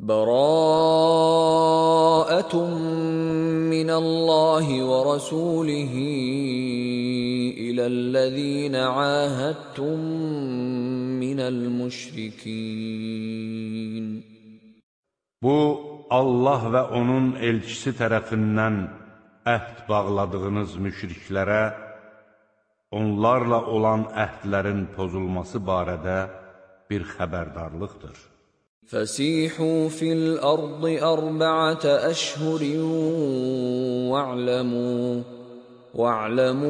براءة من الله ورسوله إلى الذين عاهدتم من المشركين Bu, Allah və onun elçisi tərəfindən əhd bağladığınız müşriklərə, onlarla olan əhdlərin pozulması barədə bir xəbərdarlıqdır. فسيحوا في الأرض أربعة أشهر واعلموا واعلموا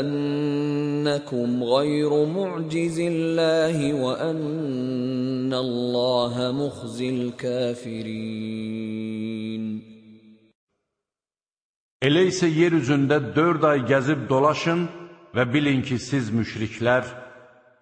أنكم غير معجز الله وأن الله مخزي الكافرين. Elə isə yer üzündə dörd ay gəzib dolaşın və bilin ki, siz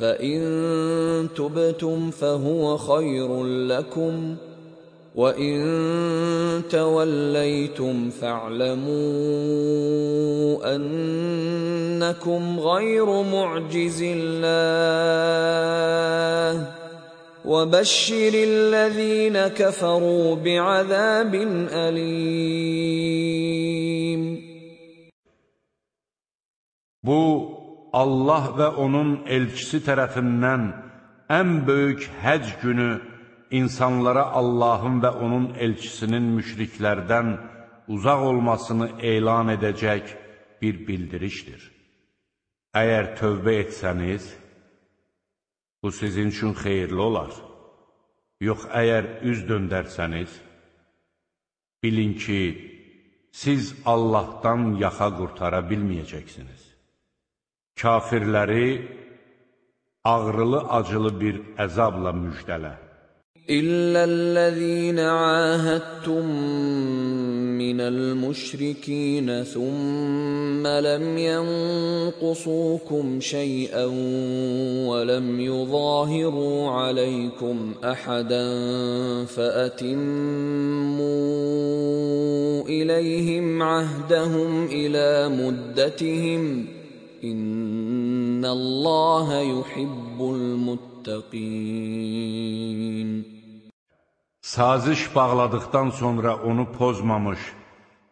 فإن تبتم فهو خير لكم ۖ وَإِن تَوَلَّيْتُمْ فَاعْلَمُوا أَنَّكُمْ غَيْرُ مُعْجِزِ اللَّهِ. وَبَشِّرِ الَّذِينَ كَفَرُوا بِعَذَابٍ أَلِيمٍ. Bu, Allah və onun elçisi tərəfindən ən böyük həc günü insanlara Allahın və onun elçisinin müşriklərdən uzaq olmasını elan edəcək bir bildirişdir. Əgər tövbə etsəniz, bu sizin üçün xeyirli olar. Yox, əgər üz döndərsəniz, bilin ki, siz Allahdan yaxa qurtara bilməyəcəksiniz. Kafirləri ağrılı-acılı bir əzabla müjdələ. إلا الذين عاهدتم من المشركين ثم لم ينقصوكم شيئا ولم يظاهروا عليكم احدا فاتموا اليهم عهدهم الى مدتهم İnnallaha yuhibbul muttaqin Saziş bağladıqdan sonra onu pozmamış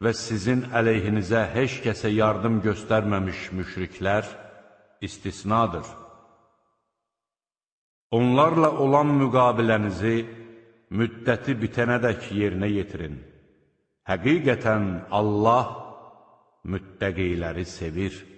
və sizin əleyhinizə heç kəsə yardım göstərməmiş müşriklər istisnadır. Onlarla olan müqabilənizi müddəti bitənədək yerinə yetirin. Həqiqətən Allah müttəqiləri sevir.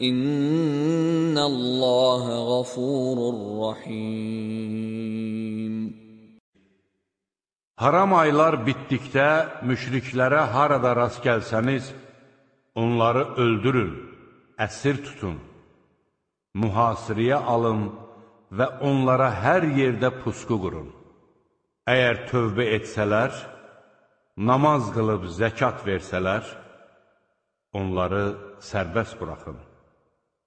İnnallaha gafurur rahim. Haram aylar bitdikdə müşriklərə harada rast gəlsəniz, onları öldürün, əsir tutun, mühasirəyə alın və onlara hər yerdə pusqu qurun. Əgər tövbə etsələr, namaz qılıb zəkat versələr, onları sərbəst buraxın.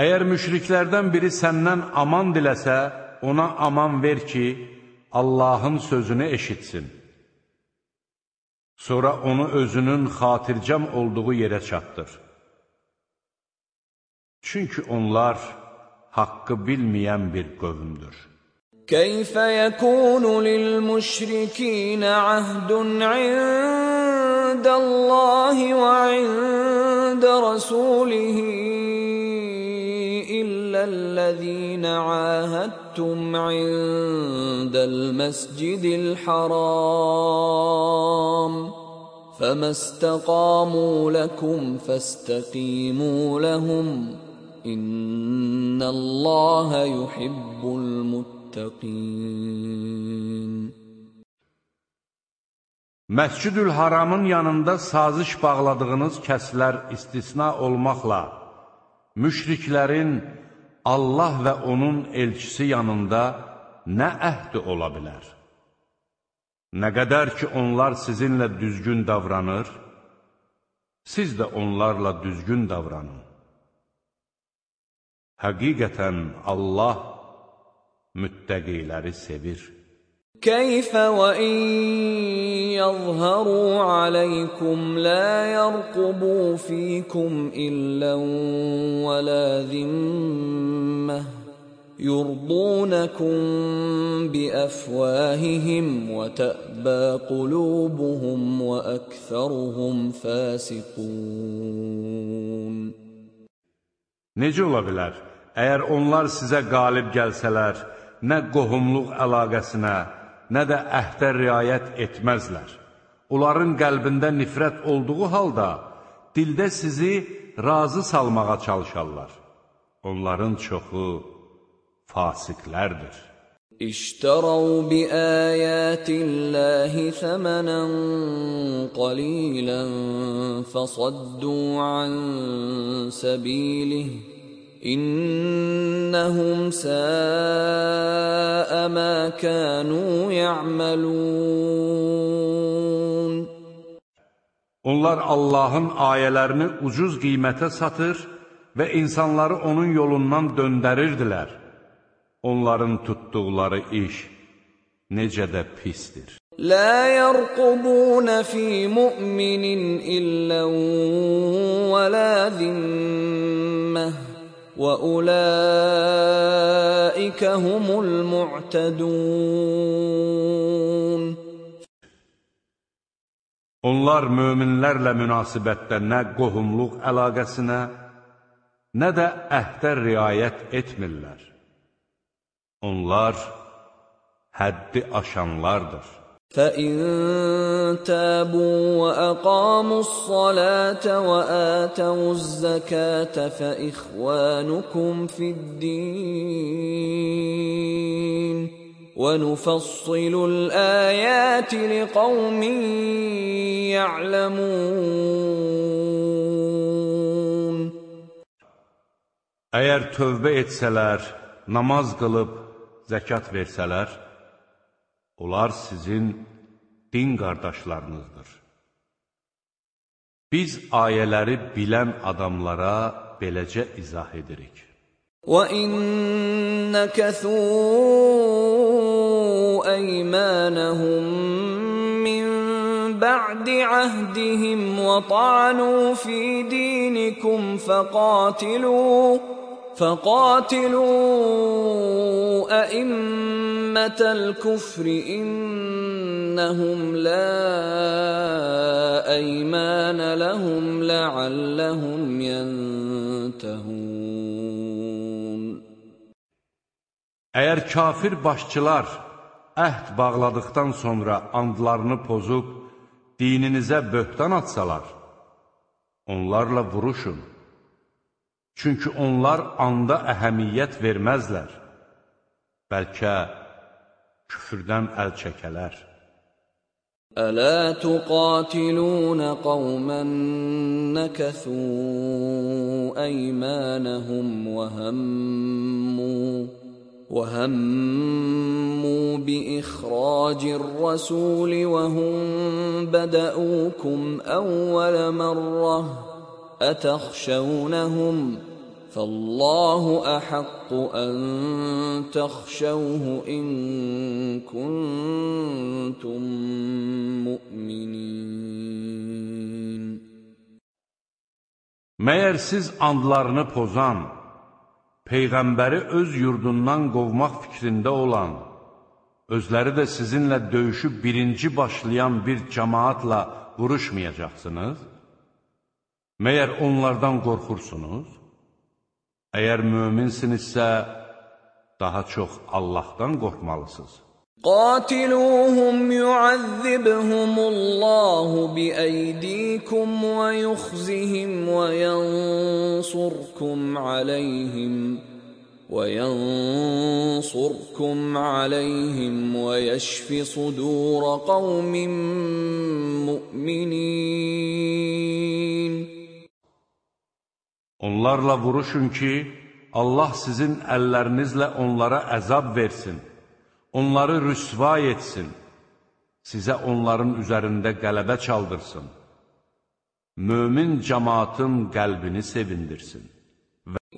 Əgər müşriklərdən biri səndən aman diləsə, ona aman ver ki, Allahın sözünü eşitsin. Sonra onu özünün xatircəm olduğu yerə çatdır. Çünki onlar haqqı bilməyən bir qövmdür. كيف يكون للمشركين عهد عند الله وعند رسوله إلا الذين عاهدتم عند المسجد الحرام فما استقاموا لكم فاستقيموا لهم إن الله يحب المتقين Məscid-ül Haramın yanında saziş bağladığınız kəslər istisna olmaqla, müşriklərin Allah və onun elçisi yanında nə əhdi ola bilər? Nə qədər ki, onlar sizinlə düzgün davranır, siz də onlarla düzgün davranın. Həqiqətən Allah müttəqiləri sevir. كيف وإن يظهروا عليكم لا يرقبوا فيكم إلا ولا ذمة يرضونكم بأفواههم وتأبى قلوبهم وأكثرهم فاسقون Necə ola bilər? Əgər onlar sizə qalib gəlsələr, nə qohumluq əlaqəsinə, nə də əhdə riayət etməzlər. Onların qəlbində nifrət olduğu halda, dildə sizi razı salmağa çalışarlar. Onların çoxu fasiqlərdir. İştərəu bi əyətillahi səmənən qalilən fəsaddu an səbilih إنهم ساء ما كانوا يعملون Onlar Allahın ayələrini ucuz qiymətə satır və insanları onun yolundan döndərirdilər. Onların tutduqları iş necə də pisdir. لا يرقبون في مؤمن إلا ولا ذمة وأولئك هم المعتدون Onlar möminlərlə münasibətdə nə qohumluq əlaqəsinə, nə də əhdə riayət etmirlər. Onlar həddi aşanlardır. فإن تابوا وأقاموا الصلاة وآتوا الزكاة فإخوانكم في الدين ونفصل الآيات لقوم يعلمون Əgər tövbə etsələr, namaz qılıb, zəkat versələr, onlar sizin din qardaşlarınızdır. Biz ayələri bilən adamlara beləcə izah edirik. وَإِن نَكَثُوا أَيْمَانَهُم مِّن بَعْدِ عَهْدِهِمْ وَطَعَنُوا فِي دِينِكُمْ فَقَاتِلُوا فَقَاتِلُوا أَئِمَّةَ الْكُفْرِ إِنَّهُمْ لَا أَيْمَانَ لَهُمْ لَعَلَّهُمْ يَنْتَهُونَ Əgər kafir başçılar əhd bağladıqdan sonra andlarını pozub, dininizə böhtan atsalar, onlarla vuruşun. Çünki onlar anda əhəmiyyət verməzlər. Bəlkə küfürdən əl çəkələr. ألا تقاتلون قوما نكثوا أيمانهم وهموا وهموا بإخراج الرسول وهم بدؤوكم أول مرة أتخشونهم فالله أحق أن تخشوه إن كنتم مؤمنين Məyər siz andlarını pozan, Peyğəmbəri öz yurdundan qovmaq fikrində olan, özləri də sizinlə döyüşü birinci başlayan bir cəmaatla vuruşmayacaqsınız? Məyər onlardan qorxursunuz? Əgər möminsinizsə, daha çox Allahdan qorxmalısınız. قاتلوهم يعذبهم الله بأيديكم ويخزهم وينصركم عليهم وينصركم عليهم ويشف صدور قوم مؤمنين Onlarla vuruşun ki, Allah sizin əllərinizlə onlara əzab versin, onları rüsva etsin, sizə onların üzərində qələbə çaldırsın, mömin cəmaatın qəlbini sevindirsin.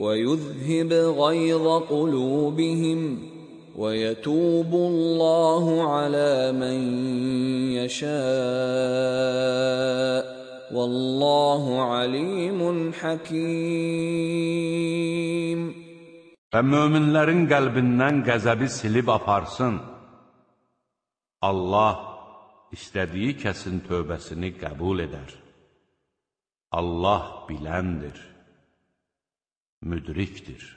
وَيُذْهِبْ غَيْظَ قُلُوبِهِمْ وَيَتُوبُ اللَّهُ عَلَى مَن يَشَاءُ Vallahu alimun hakim. Və möminlərin qəlbindən qəzəbi silib aparsın. Allah istədiyi kəsin tövbəsini qəbul edər. Allah biləndir, müdrikdir.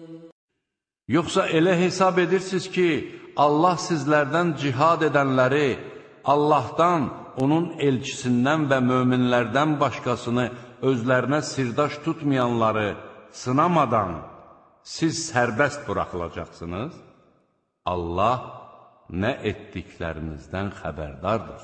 Yoxsa elə hesab edirsiniz ki, Allah sizlərdən cihad edənləri, Allahdan, onun elçisindən və möminlərdən başqasını özlərinə sirdaş tutmayanları sınamadan siz sərbəst buraxılacaqsınız? Allah nə etdiklərinizdən xəbərdardır.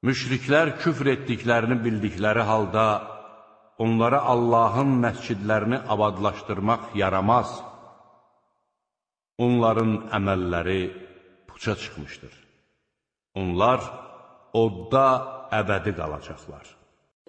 Müşriklər küfr etdiklərini bildikləri halda onlara Allahın məscidlərini abadlaşdırmaq yaramaz. Onların əməlləri puça çıxmışdır. Onlar odda əbədi qalacaqlar.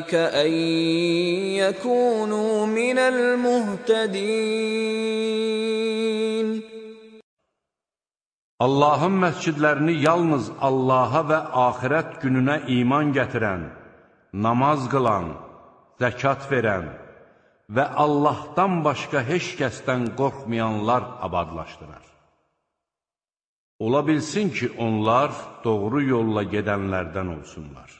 اولئك ان يكونوا من المهتدين Allahın məscidlərini yalnız Allaha və axirət gününə iman gətirən, namaz qılan, zəkat verən və Allahdan başqa heç kəsdən qorxmayanlar abadlaşdırar. Ola bilsin ki, onlar doğru yolla gedənlərdən olsunlar.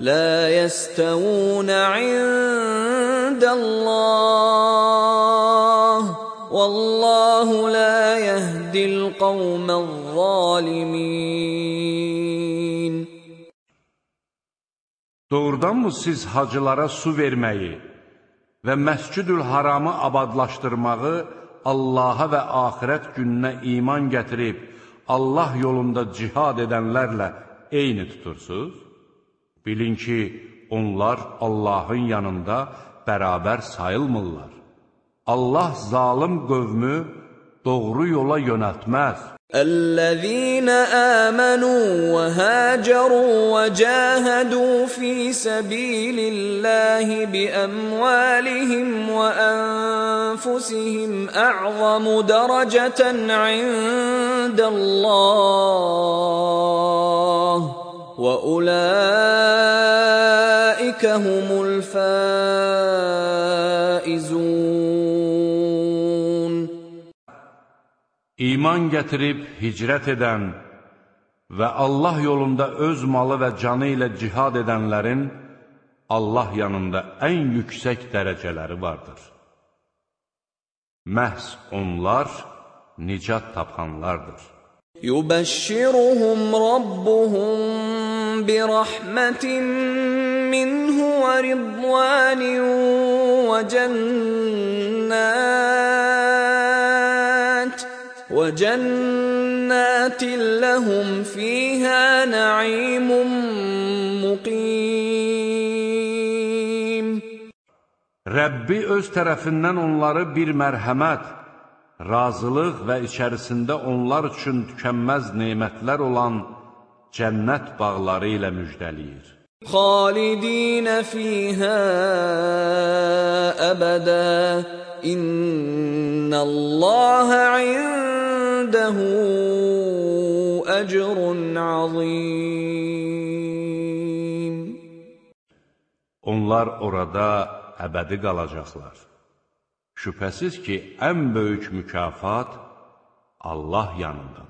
لا يستوون عند الله والله لا يهدي القوم الظالمين Doğrudanmı siz hacılara su verməyi, və Məscidül Haramı abadlaşdırmağı Allaha və axirət gününə iman gətirib, Allah yolunda cihad edənlərlə eyni tutursuz? Bilin ki, onlar Allahın yanında bərabər sayılmırlar. Allah zalım qövmü doğru yola yönəltməz. الذين آمنوا وهاجروا وجاهدوا في سبيل الله بأموالهم وأنفسهم أعظم درجة عند الله وأولئك هم الفائزون İman gətirib hicrət edən və Allah yolunda öz malı və canı ilə cihad edənlərin Allah yanında ən yüksək dərəcələri vardır. Məhz onlar nicat tapanlardır. يبشرهم ربهم برحمة منه ورضوان وجنات وجنات لهم فيها نعيم مقيم Rəbbi öz tərəfindən onları bir mərhəmət, razılıq və içərisində onlar üçün tükənməz nemətlər olan cənnət bağları ilə müjdəliyir. خالدين فيها أبدا إن الله عنده أجر عظيم Onlar orada əbədi qalacaqlar. Şübhəsiz ki, ən böyük mükafat Allah yanındadır.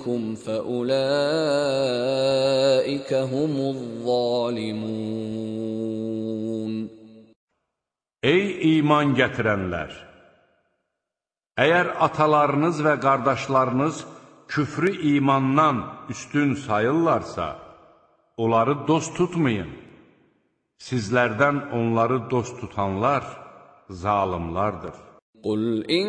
منكم فاولئك هم الظالمون Ey iman gətirənlər! Əgər atalarınız və qardaşlarınız küfrü imandan üstün sayırlarsa, onları dost tutmayın. Sizlərdən onları dost tutanlar zalimlardır. قل إن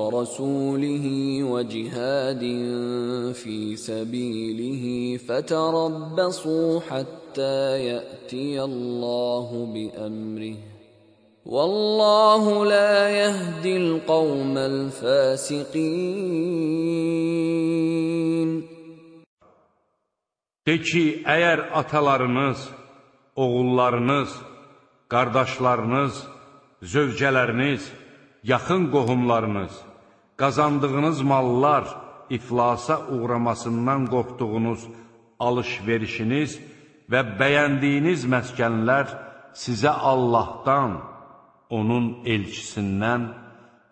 ورسوله وجهاد في سبيله فتربصوا حتى يأتي الله بأمره والله لا يهدي القوم الفاسقين De ki, əgər atalarınız, oğullarınız, qardaşlarınız, zövcələriniz, yaxın qohumlarınız, qazandığınız mallar iflasa uğramasından qorxduğunuz alış-verişiniz və bəyəndiyiniz məskənlər sizə Allahdan, onun elçisindən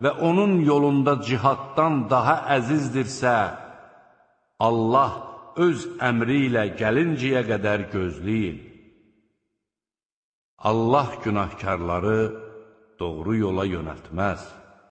və onun yolunda cihaddan daha əzizdirsə, Allah öz əmri ilə gəlinciyə qədər gözləyin. Allah günahkarları doğru yola yönəltməz.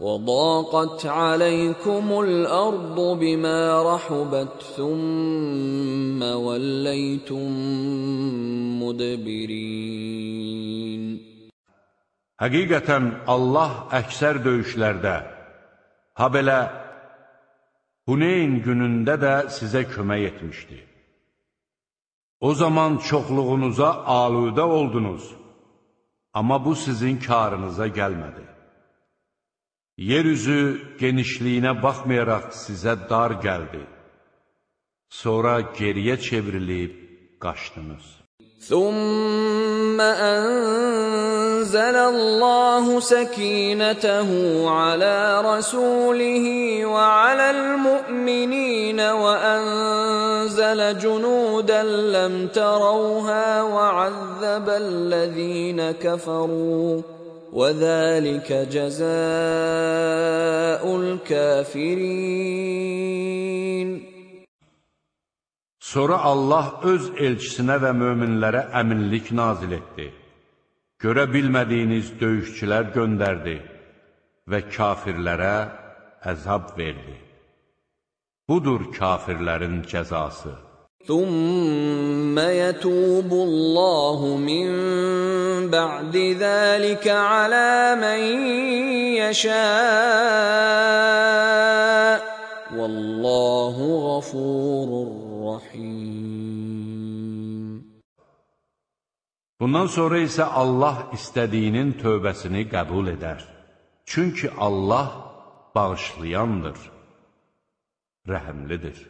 وضاقت عليكم الارض بما رحبت ثم وليتم مدبرين Həqiqətən Allah əksər döyüşlərdə, ha belə Huneyn günündə də sizə kömək etmişdi. O zaman çoxluğunuza aludə oldunuz, amma bu sizin karınıza gəlmədi. Yeryüzü genişliyinə baxmayaraq sizə dar gəldi. Sonra geriyə çevrilib qaçdınız. ثم أنزل الله سكينته على رسوله وعلى المؤمنين وأنزل جنودا لم تروها وعذب الذين كفروا وذلك جزاء الكافرين Sonra Allah öz elçisinə və möminlərə əminlik nazil etdi. Görə bilmədiyiniz döyüşçülər göndərdi və kafirlərə əzab verdi. Budur kafirlərin cəzası. ثم يتوب الله من بعد ذلك على من يشاء والله غفور رحيم Bundan sonra isə Allah istədiyinin tövbəsini qəbul edər. Çünki Allah bağışlayandır, rəhəmlidir.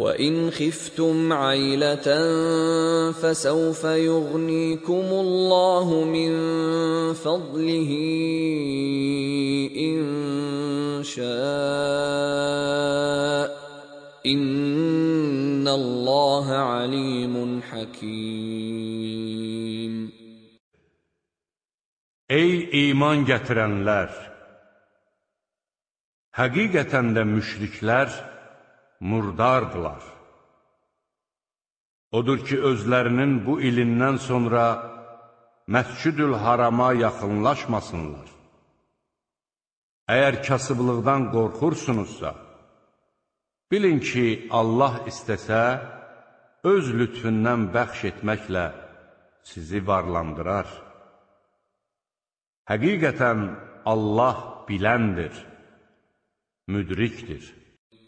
وإن خفتم عيلة فسوف يغنيكم الله من فضله إن شاء إن الله عليم حكيم Ey iman gətirənlər! Həqiqətən də müşriklər murdardılar. Odur ki, özlərinin bu ilindən sonra Məscüdül Harama yaxınlaşmasınlar. Əgər kasıblıqdan qorxursunuzsa, bilin ki, Allah istəsə, öz lütfündən bəxş etməklə sizi varlandırar. Həqiqətən Allah biləndir, müdrikdir.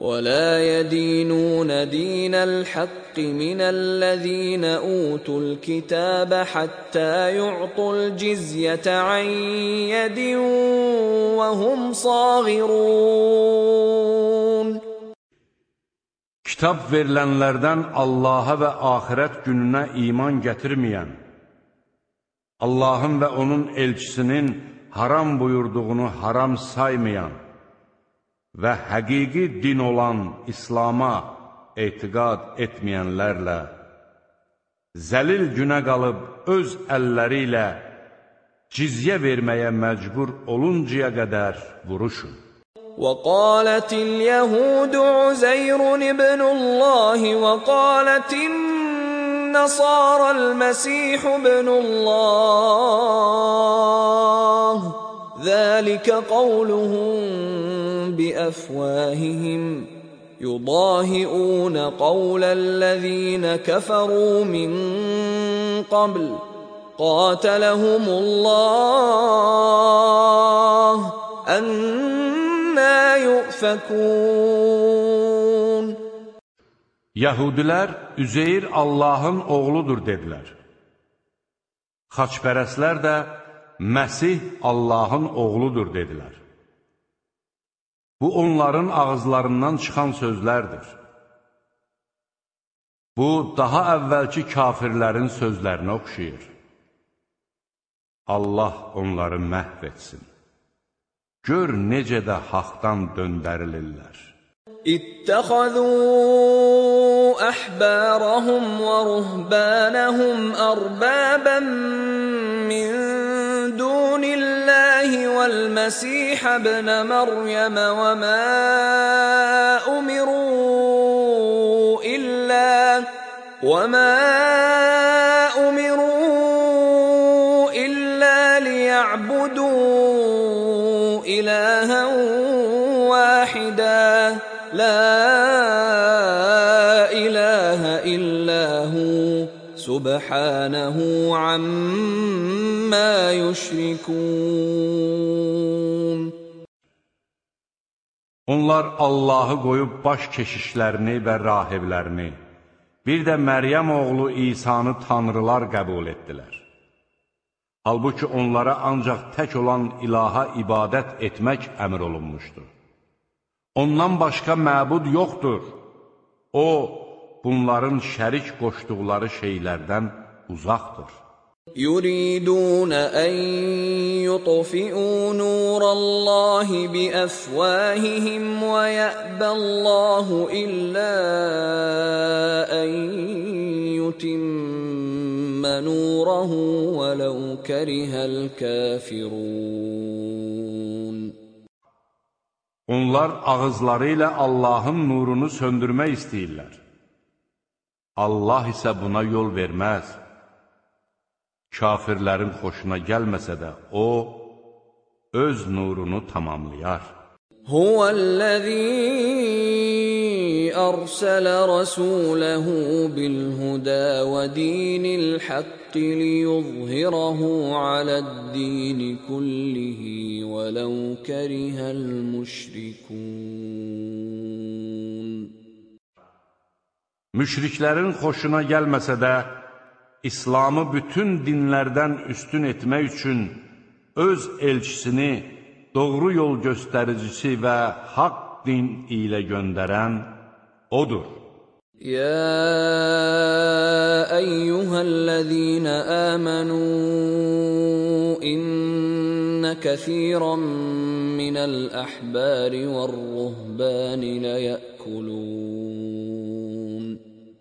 ولا يدينون دين الحق من الذين اوتوا الكتاب حتى يعطوا الجزيه عن يد وهم صاغرون Kitab verilənlərdən Allaha və axirət gününə iman gətirməyən, Allahın və onun elçisinin haram buyurduğunu haram saymayan, və həqiqi din olan İslama etiqad etməyənlərlə zəlil günə qalıb öz əlləri ilə cizyə verməyə məcbur oluncaya qədər vuruşun. وقالت اليهود عزير ابن الله وقالت النصارى المسيح ابن الله ذلك قولهم بأفواههم. يضاهئون قول الذين كفروا من قبل. قاتلهم الله. أنا يؤفكون. Yahudilər Üzeyir Allahın oğludur dedilər. Xaçpərəslər də Məsih Allahın oğludur, dedilər. Bu, onların ağızlarından çıxan sözlərdir. Bu, daha əvvəlki kafirlərin sözlərinə oxşayır. Allah onları məhv etsin. Gör necə də haqdan döndərilirlər. İttəxəzuu əhbərəhum və ruhbənəhum ərbəbən min دون الله والمسيح ابن مريم وما أمروا إلا وما أمروا إلا ليعبدوا إلها واحدا. لا إله إلا هو. سبحانه عما يشركون Onlar Allahı qoyub baş keşişlərini və rahiblərini, bir də Məryəm oğlu İsanı tanrılar qəbul etdilər. Halbuki onlara ancaq tək olan ilaha ibadət etmək əmr olunmuşdur. Ondan başqa məbud yoxdur. O, bunların şərik qoşduqları şeylərdən uzaqdır. يريدون ان يطفئوا نور الله بافواههم ويابى الله الا ان يتم نوره ولو كره الكافرون Onlar ağızları ilə Allahın nurunu söndürmək istəyirlər. Allah isə buna yol verməz. kafirlərin xoşuna gəlməsə də, o, öz nurunu tamamlayar. Huvəl-ləzi ərsələ rəsuləhu bil-hudə və dinil haqqi liyuzhirəhu aləd-dini kullihi vələv kərihəl-müşrikun. Müşriklərin xoşuna gəlməsə də, İslamı bütün dinlərdən üstün etmək üçün öz elçisini doğru yol göstəricisi və haqq din ilə göndərən O'dur. يا ايها الذين امنوا ان كثيرا من الاحبار والرهبان ليأكلون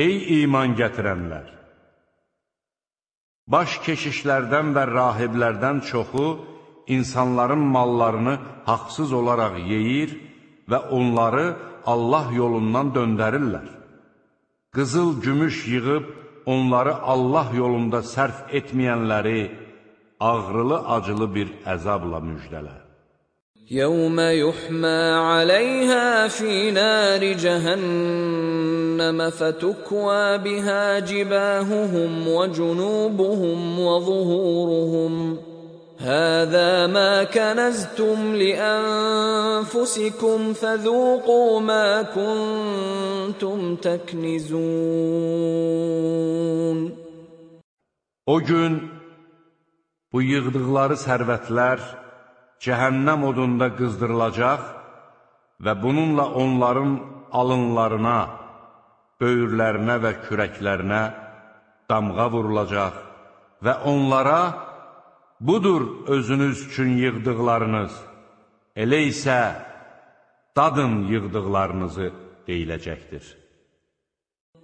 Ey iman gətirənlər! Baş keşişlərdən və rahiblərdən çoxu insanların mallarını haqsız olaraq yeyir və onları Allah yolundan döndərirlər. Qızıl, gümüş yığıb onları Allah yolunda sərf etməyənləri ağrılı-acılı bir əzabla müjdələ. يوم يحمى عليها في نار جهنم فتكوى بها جباههم وجنوبهم وظهورهم هذا ما كنزتم لانفسكم فذوقوا ما كنتم تكنزون O gün bu yığdıqları sərvətlər cəhənnəm odunda qızdırılacaq və bununla onların alınlarına, böyürlərinə və kürəklərinə damğa vurulacaq və onlara budur özünüz üçün yığdıqlarınız, elə isə dadın yığdıqlarınızı deyiləcəkdir.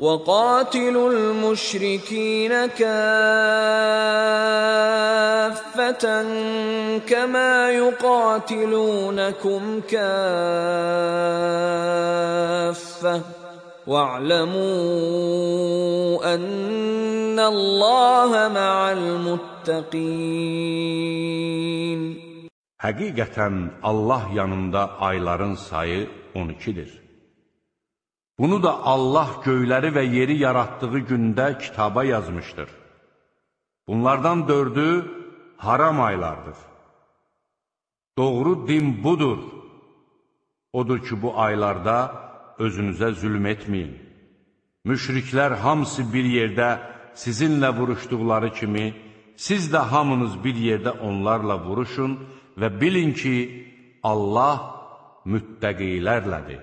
وقاتلوا المشركين كافة كما يقاتلونكم كافة واعلموا أن الله مع المتقين Həqiqətən Allah yanında ayların sayı 12-dir. Bunu da Allah göyləri və yeri yaratdığı gündə kitaba yazmışdır. Bunlardan dördü haram aylardır. Doğru din budur. Odur ki, bu aylarda özünüzə zülm etməyin. Müşriklər hamısı bir yerdə sizinlə vuruşduqları kimi, siz də hamınız bir yerdə onlarla vuruşun və bilin ki, Allah müttəqilərlədir.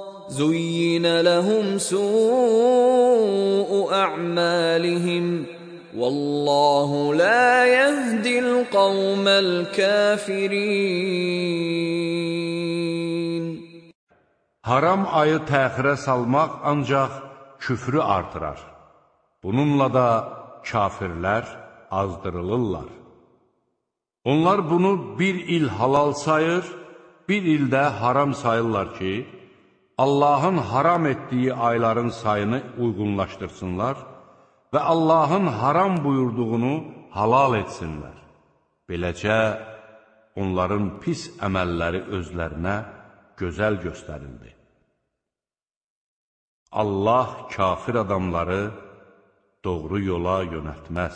زين لهم سوء أعمالهم والله لا يهدي القوم الكافرين Haram ayı təxirə salmaq ancaq küfrü artırar. Bununla da kafirlər azdırılırlar. Onlar bunu bir il halal sayır, bir ildə haram sayırlar ki, Allahın haram etdiyi ayların sayını uyğunlaşdırsınlar və Allahın haram buyurduğunu halal etsinlər. Beləcə, onların pis əməlləri özlərinə gözəl göstərildi. Allah kafir adamları doğru yola yönəltməz.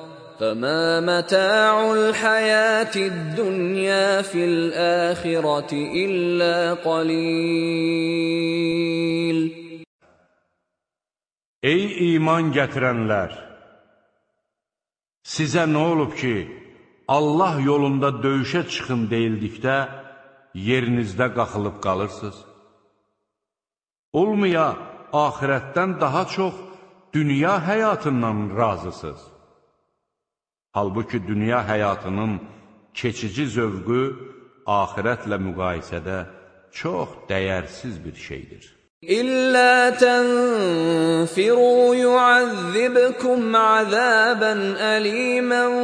فما متاع الحياة الدنيا في الآخرة إلا قليل Ey iman gətirənlər! Sizə nə olub ki, Allah yolunda döyüşə çıxın deyildikdə, yerinizdə qaxılıb qalırsınız? Olmaya, ahirətdən daha çox dünya həyatından razısınız. Halbuki dünya həyatının keçici zövqü axirətlə müqayisədə çox dəyərsiz bir şeydir. İllə tənfiru yu'azzibkum azəbən əlimən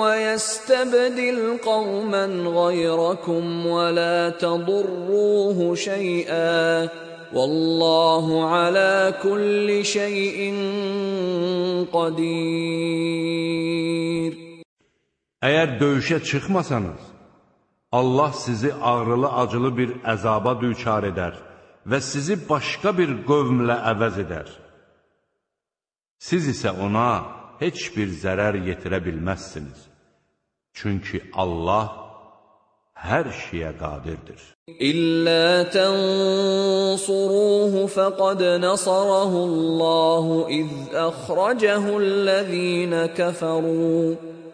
və yəstəbdil qawmən qayrəkum və la tədurruhu şeyən Vallahu ala kulli şeyin qadir. Əgər döyüşə çıxmasanız, Allah sizi ağrılı-acılı bir əzaba düçar edər və sizi başqa bir qövmlə əvəz edər. Siz isə ona heç bir zərər yetirə bilməzsiniz. Çünki Allah hər şeyə qadirdir. İllə tənsuruhu fəqad nasarahu Allahu iz ləzīnə kəfəru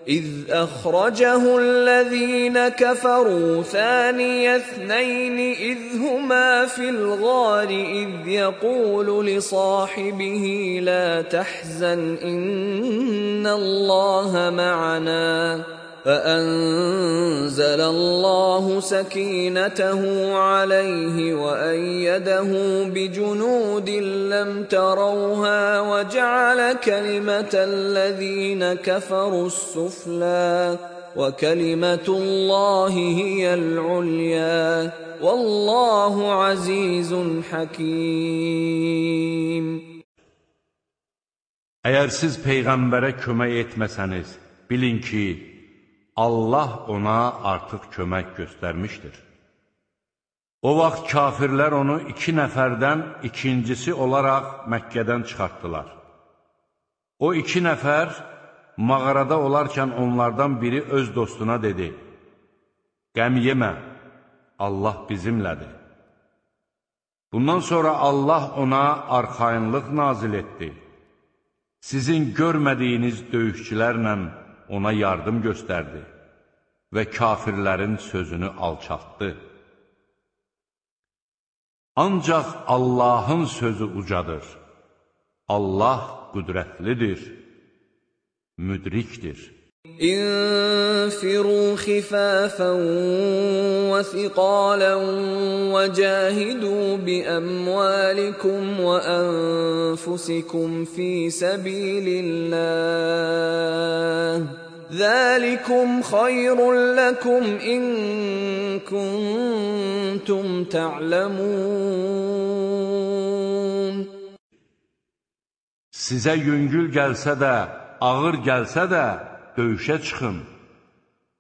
إذ أخرجه الذين كفروا ثاني اثنين إذ هما في الغار إذ يقول لصاحبه لا تحزن إن الله معنا فأنزل الله سكينته عليه وأيده بجنود لم تروها وجعل كلمة الذين كفروا السفلى وكلمة الله هي العليا والله عزيز حكيم. Əgər siz Peyğəmbərə kömək etməsəniz, bilin ki, Allah ona artıq kömək göstərmişdir. O vaxt kafirlər onu iki nəfərdən ikincisi olaraq Məkkədən çıxartdılar. O iki nəfər mağarada olarkən onlardan biri öz dostuna dedi, Qəm yemə, Allah bizimlədir. Bundan sonra Allah ona arxayınlıq nazil etdi. Sizin görmədiyiniz döyüşçülərlə ona yardım göstərdi və kafirlərin sözünü alçaltdı. Ancaq Allahın sözü ucadır. Allah qüdrətlidir, müdrikdir. انفروا خفافا وثقالا وجاهدوا بأموالكم وأنفسكم في سبيل الله ذلكم خير لكم إن كنتم تعلمون Sizə yüngül gəlsə də, ağır gəlsə də, döyüşə çıxın.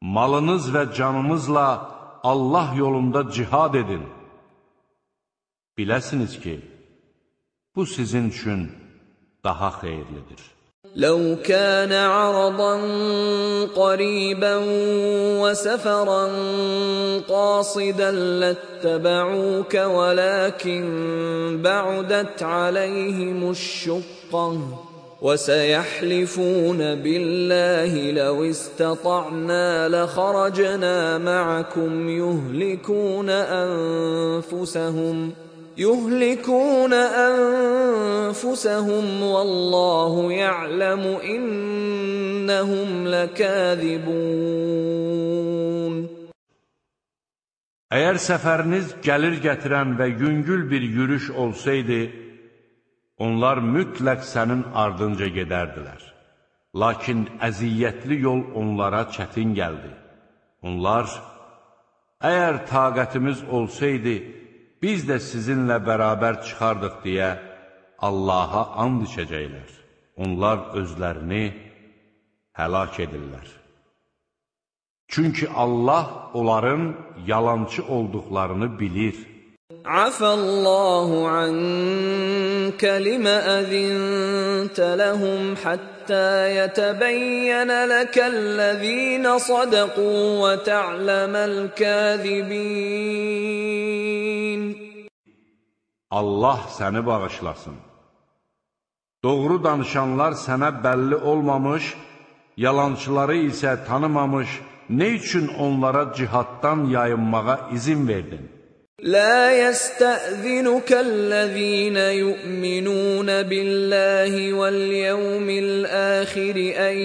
Malınız və canınızla Allah yolunda cihad edin. Biləsiniz ki, bu sizin üçün daha xeyirlidir. لو كان عرضا قريبا وسفرا قاصدا لاتبعوك ولكن بعدت عليهم الشقه وسيحلفون بالله لو استطعنا لخرجنا معكم يهلكون أنفسهم يهلكون أنفسهم والله يعلم إنهم لكاذبون. Əgər səfəriniz gəlir gətirən və yüngül bir yürüş olsaydı, onlar mütləq sənin ardınca gedərdilər. Lakin əziyyətli yol onlara çətin gəldi. Onlar, əgər taqətimiz olsaydı, biz də sizinlə bərabər çıxardıq deyə Allaha and içəcəklər. Onlar özlərini həlak edirlər. Çünki Allah onların yalançı olduqlarını bilir. عَفَى اللّٰهُ عَنْكَ لِمَ أَذِنْتَ لَهُمْ حَتَّى يَتَبَيَّنَ لَكَ الَّذ۪ينَ صَدَقُوا وَتَعْلَمَ Allah səni bağışlasın. Doğru danışanlar sənə bəlli olmamış, yalançıları isə tanımamış, ne üçün onlara cihattan yayınmağa izin verdin? لا يستأذنك الذين يؤمنون بالله واليوم الآخر أن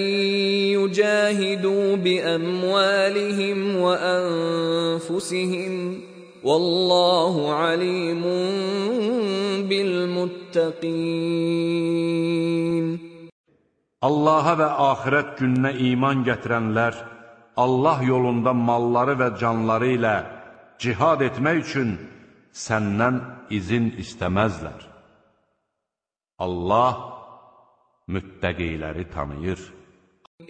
يجاهدوا بأموالهم وأنفسهم والله عليم بالمتقين. Allaha və axirət gününə iman gətirənlər Allah yolunda malları və canları ilə cihad etmək üçün səndən izin istəməzlər. Allah müttəqiləri tanıyır.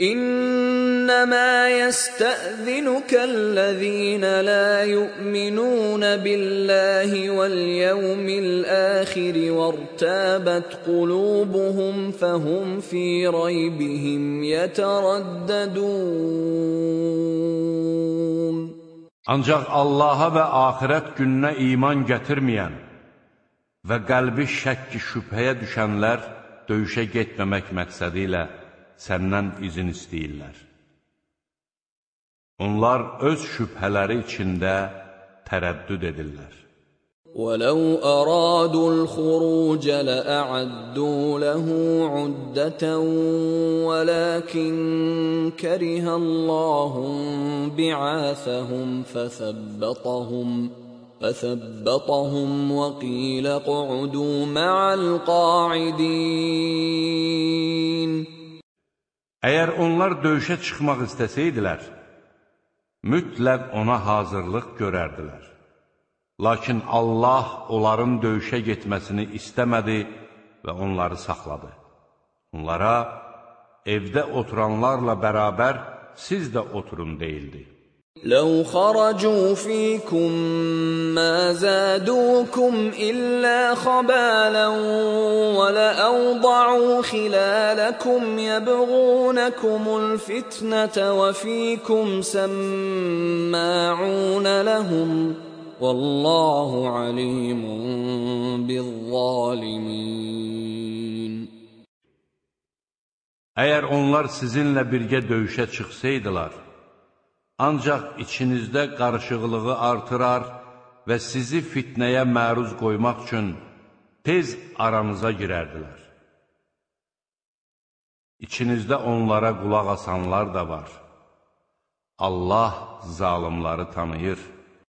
إنما يستأذنك الذين لا يؤمنون بالله واليوم الآخر وارتابت قلوبهم فهم في ريبهم يترددون Ancaq Allaha və axirət gününə iman gətirməyən və qəlbi şəkki şübhəyə düşənlər döyüşə getməmək məqsədi ilə səndən izin istəyirlər. Onlar öz şübhələri içində tərəddüd edirlər. ولو أرادوا الخروج لأعدوا له عدة ولكن كره الله بعاثهم فثبطهم فثبطهم وقيل اقعدوا مع القاعدين Əgər onlar döyüşə çıxmaq istəsəydilər, mütləq ona hazırlıq görərdilər. Lakin Allah onların döyüşə getməsini istəmədi və onları saxladı. Onlara evdə oturanlarla bərabər siz də oturun deyildi. لو خرجوا فيكم ما زادوكم إلا خبالا ولأوضعوا خلالكم يبغونكم الفتنة وفيكم سماعون لهم Vallahu alimun bizzalimin Əgər onlar sizinlə birgə döyüşə çıxsaydılar, ancaq içinizdə qarışıqlığı artırar və sizi fitnəyə məruz qoymaq üçün tez aranıza girərdilər. İçinizdə onlara qulaq asanlar da var. Allah zalimları tanıyır.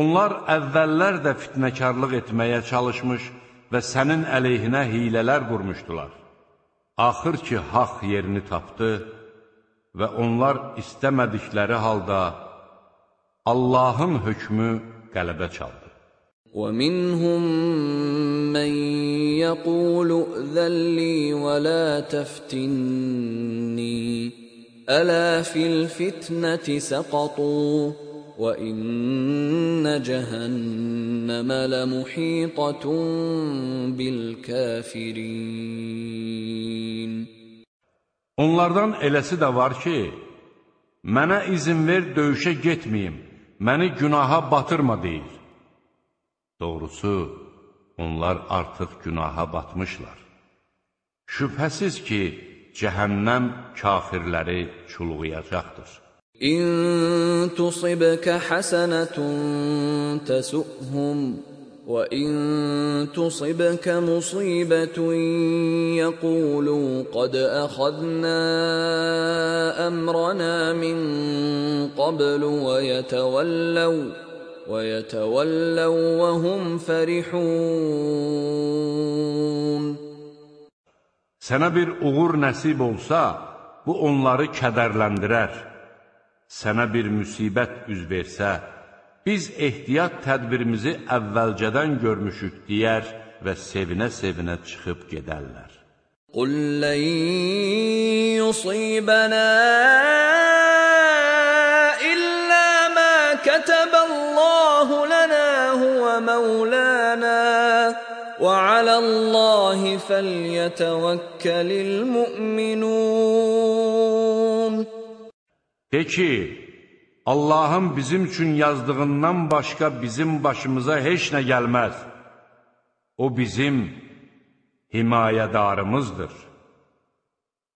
Onlar əvvəllər də fitnəkarlıq etməyə çalışmış və sənin əleyhinə hilələr qurmuşdular. Axır ki, haqq yerini tapdı və onlar istəmədikləri halda Allahın hökmü qələbə çaldı. ومنهم من يقول ائذن لي ولا تفتني ألا في الفتنة سقطوا وإن جهنم لمحيطة بالكافرين Onlardan eləsi də var ki, mənə izin ver döyüşə getməyim, məni günaha batırma deyir. Doğrusu, onlar artıq günaha batmışlar. Şübhəsiz ki, cəhənnəm kafirləri çulğuyacaqdır. إن تصبك حسنة تسؤهم وإن تصبك مصيبة يقولوا قد أخذنا أمرنا من قبل ويتولوا ويتولوا وهم فرحون Sənə bir uğur nəsib olsa, bu onları kədərləndirər. sənə bir müsibət üz versə, biz ehtiyat tədbirimizi əvvəlcədən görmüşük deyər və sevinə-sevinə çıxıb gedərlər. Qul lən yusibənə illə mə kətəbəllahu lənə huvə məvlənə və aləllahi fəlyətəvəkkəlil müminun de ki, Allahın bizim üçün yazdığından başqa bizim başımıza heç nə gəlməz. O bizim himayədarımızdır.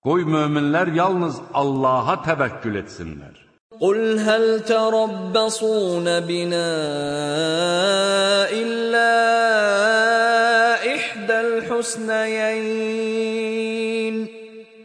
Qoy möminlər yalnız Allaha təvəkkül etsinlər. Qul həl tərəbbəsun binə illə ihdəl husnəyən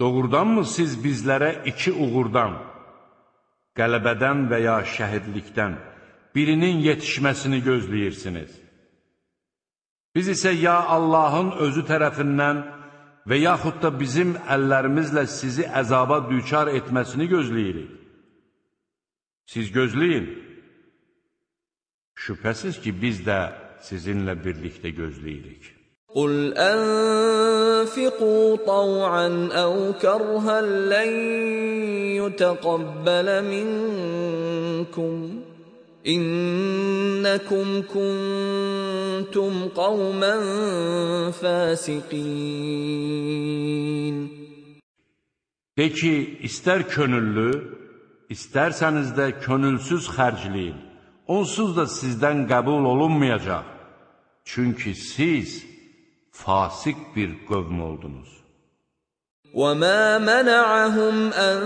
Doğrudanmı siz bizlərə iki uğurdan, qələbədən və ya şəhidlikdən birinin yetişməsini gözləyirsiniz? Biz isə ya Allahın özü tərəfindən və yaxud da bizim əllərimizlə sizi əzaba düçar etməsini gözləyirik. Siz gözləyin. Şübhəsiz ki, biz də sizinlə birlikdə gözləyirik. قل أنفقوا طوعا أو كرها لن يتقبل منكم إنكم كنتم قوما فاسقين De ki, istər könüllü, İstərsəniz də könülsüz xərcləyin, onsuz da sizdən qəbul olunmayacaq. Çünki siz fasik bir qövm oldunuz. وما منعهم ان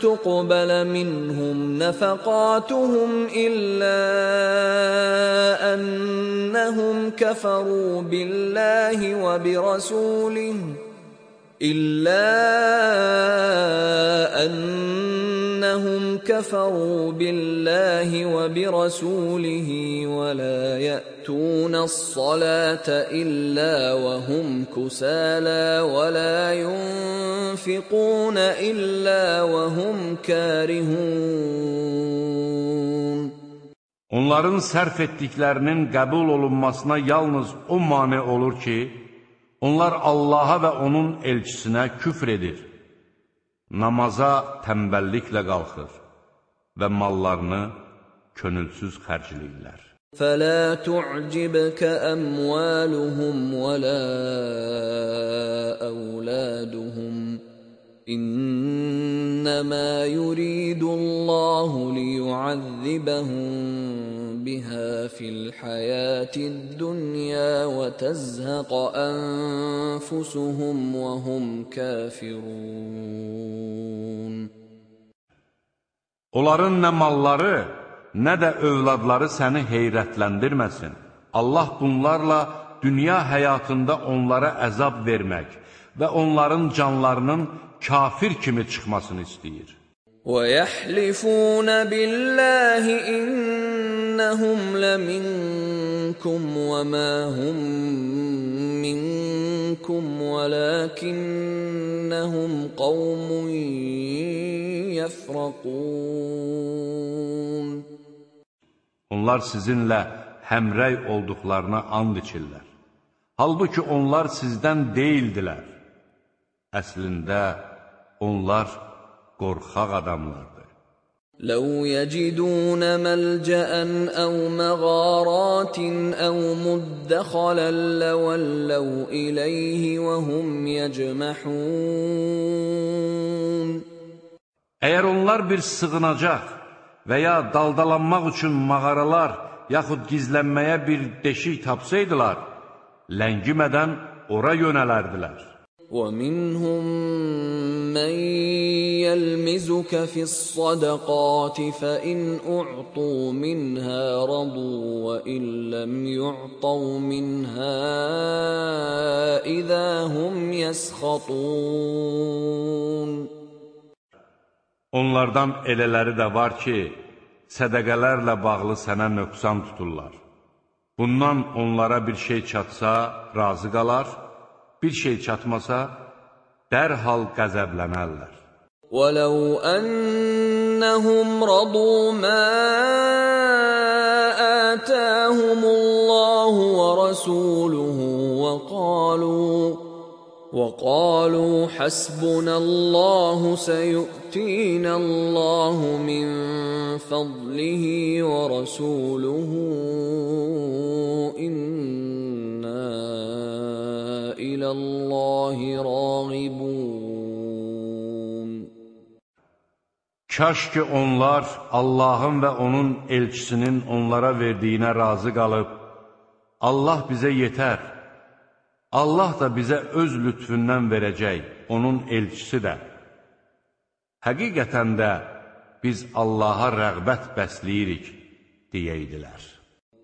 تقبل منهم نفقاتهم الا انهم كفروا بالله وبرسوله إلا أنهم كفروا بالله وبرسوله ولا يأتون الصلاة إلا وهم كسالى ولا ينفقون إلا وهم كارهون. Onların sərf etdiklərinin qəbul olunmasına yalnız o mane olur ki, Onlar Allaha və onun elçisinə küfr edir, namaza tənbəlliklə qalxır və mallarını könülsüz xərcləyirlər. فلا تعجبك أموالهم ولا أولادهم إنما يريد الله ليعذبهم بها في الحياة الدنيا وتزهق أنفسهم وهم كافرون Onların nə malları, nə də övladları səni heyrətləndirməsin. Allah bunlarla dünya həyatında onlara əzab vermək və onların canlarının kafir kimi çıxmasını istəyir. وَيَحْلِفُونَ بِاللَّهِ إِنَّهُمْ لَمِنكُمْ وَمَا هُمْ مِنكُمْ وَلَكِنَّهُمْ قَوْمٌ يَفْرَقُونَ Onlar sizinlə həmrəy olduqlarına and içirlər. Halbuki onlar sizdən deyildilər. Əslində, onlar qorxaq adamlardır. لو يجدون ملجأ أو مغارات أو مدخلا لولوا إليه وهم يجمحون Əgər onlar bir sığınacaq və ya daldalanmaq üçün mağaralar, yaxud gizlənməyə bir deşik tapsaydılar, ləngimədən ora yönələrdilər. ومنهم من يلمزك في الصدقات فإن أعطوا منها رضوا وإن لم يعطوا منها إذا هم يسخطون Onlardan elələri də var ki, sədəqələrlə bağlı sənə nöqsan tuturlar. Bundan onlara bir şey çatsa, razı qalar, bir şey çatmasa, dərhal qəzəblənərlər. وَلَوْ أَنَّهُمْ رَضُوا مَا آتَاهُمُ اللَّهُ وَرَسُولُهُ وَقَالُوا وَقَالُوا حَسْبُنَا اللَّهُ سَيُؤْتِينَا اللَّهُ مِنْ فَضْلِهِ وَرَسُولُهُ إِنَّا إِلَى اللَّهِ راغبون Kaş ki onlar Allahın və onun elçisinin onlara verdiyinə razı qalıb, Allah bizə yetər, Allah da bizə öz lütfündən verəcək, onun elçisi də. Həqiqətən də biz Allaha rəğbət bəsləyirik, deyirdilər.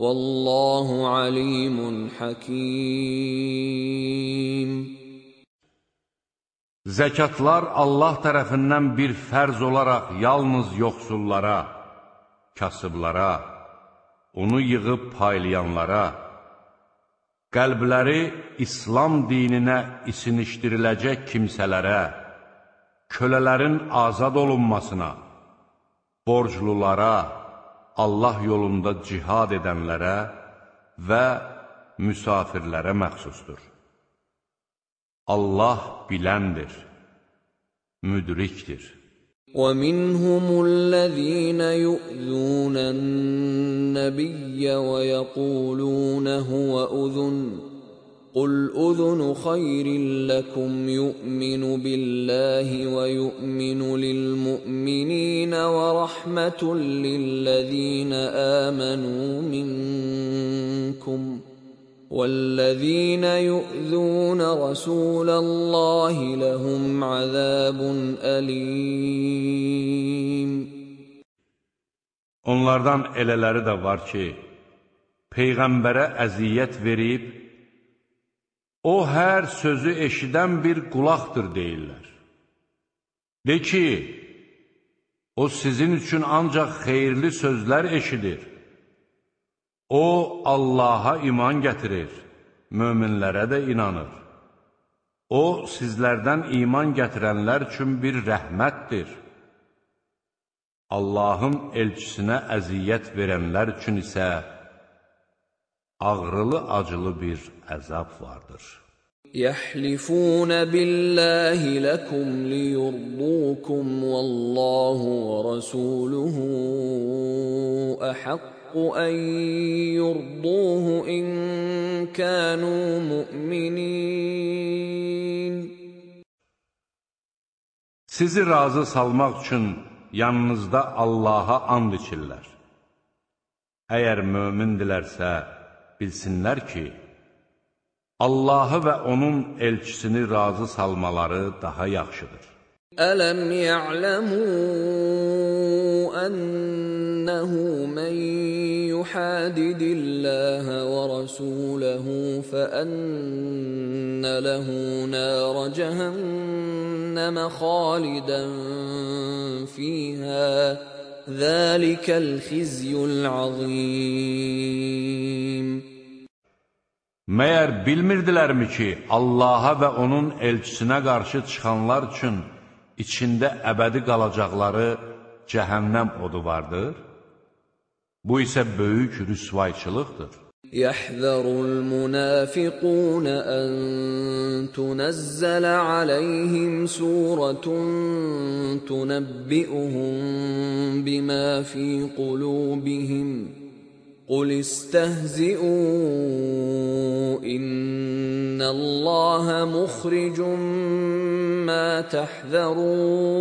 Vallahu alimun hakim. Zəkatlar Allah tərəfindən bir fərz olaraq yalnız yoxsullara, kasıblara, onu yığıb paylayanlara, qəlbləri İslam dininə isinişdiriləcək kimsələrə, kölələrin azad olunmasına, borclulara, Allah yolunda cihad edənlərə və müsafirlərə məxsusdur. Allah biləndir, müdrikdir. ومنهم الذين يؤذون النبي ويقولون هو أذن قل أذن خير لكم يؤمن بالله ويؤمن للمؤمنين ورحمة للذين آمنوا منكم ۖ والذين يؤذون رسول الله لهم عذاب أليم Onlardan elələri də var ki, Peyğəmbərə əziyyət verib, o hər sözü eşidən bir qulaqdır deyirlər. De ki, o sizin üçün ancaq xeyirli sözlər eşidir. O, Allaha iman gətirir, möminlərə də inanır. O, sizlərdən iman gətirənlər üçün bir rəhmətdir. Allahın elçisinə əziyyət verənlər üçün isə ağrılı-acılı bir əzab vardır. يحلفون بالله لكم ليرضوكم والله ورسوله أحق أن يرضوه إن كانوا مؤمنين Sizi razı salmaq üçün yanınızda Allaha and içirlər. Əgər mömindilərsə, bilsinlər ki, Allahı və onun elçisini razı salmaları daha yaxşıdır. ألم يعلموا أنه من يحادد الله ورسوله فأن له نار جهنم خالدا فيها ذلك الخزي العظيم Məyər bilmirdilərmi ki, Allaha və onun elçisinə qarşı çıxanlar üçün içində əbədi qalacaqları cəhənnəm odu vardır? Bu isə böyük rüsvayçılıqdır. Yəhzərul münafiqun ən tunəzzələ aləyhim surətun tunəbbi'uhum bimə fi qulubihim. قل استهزئوا إن الله مخرج ما تحذرون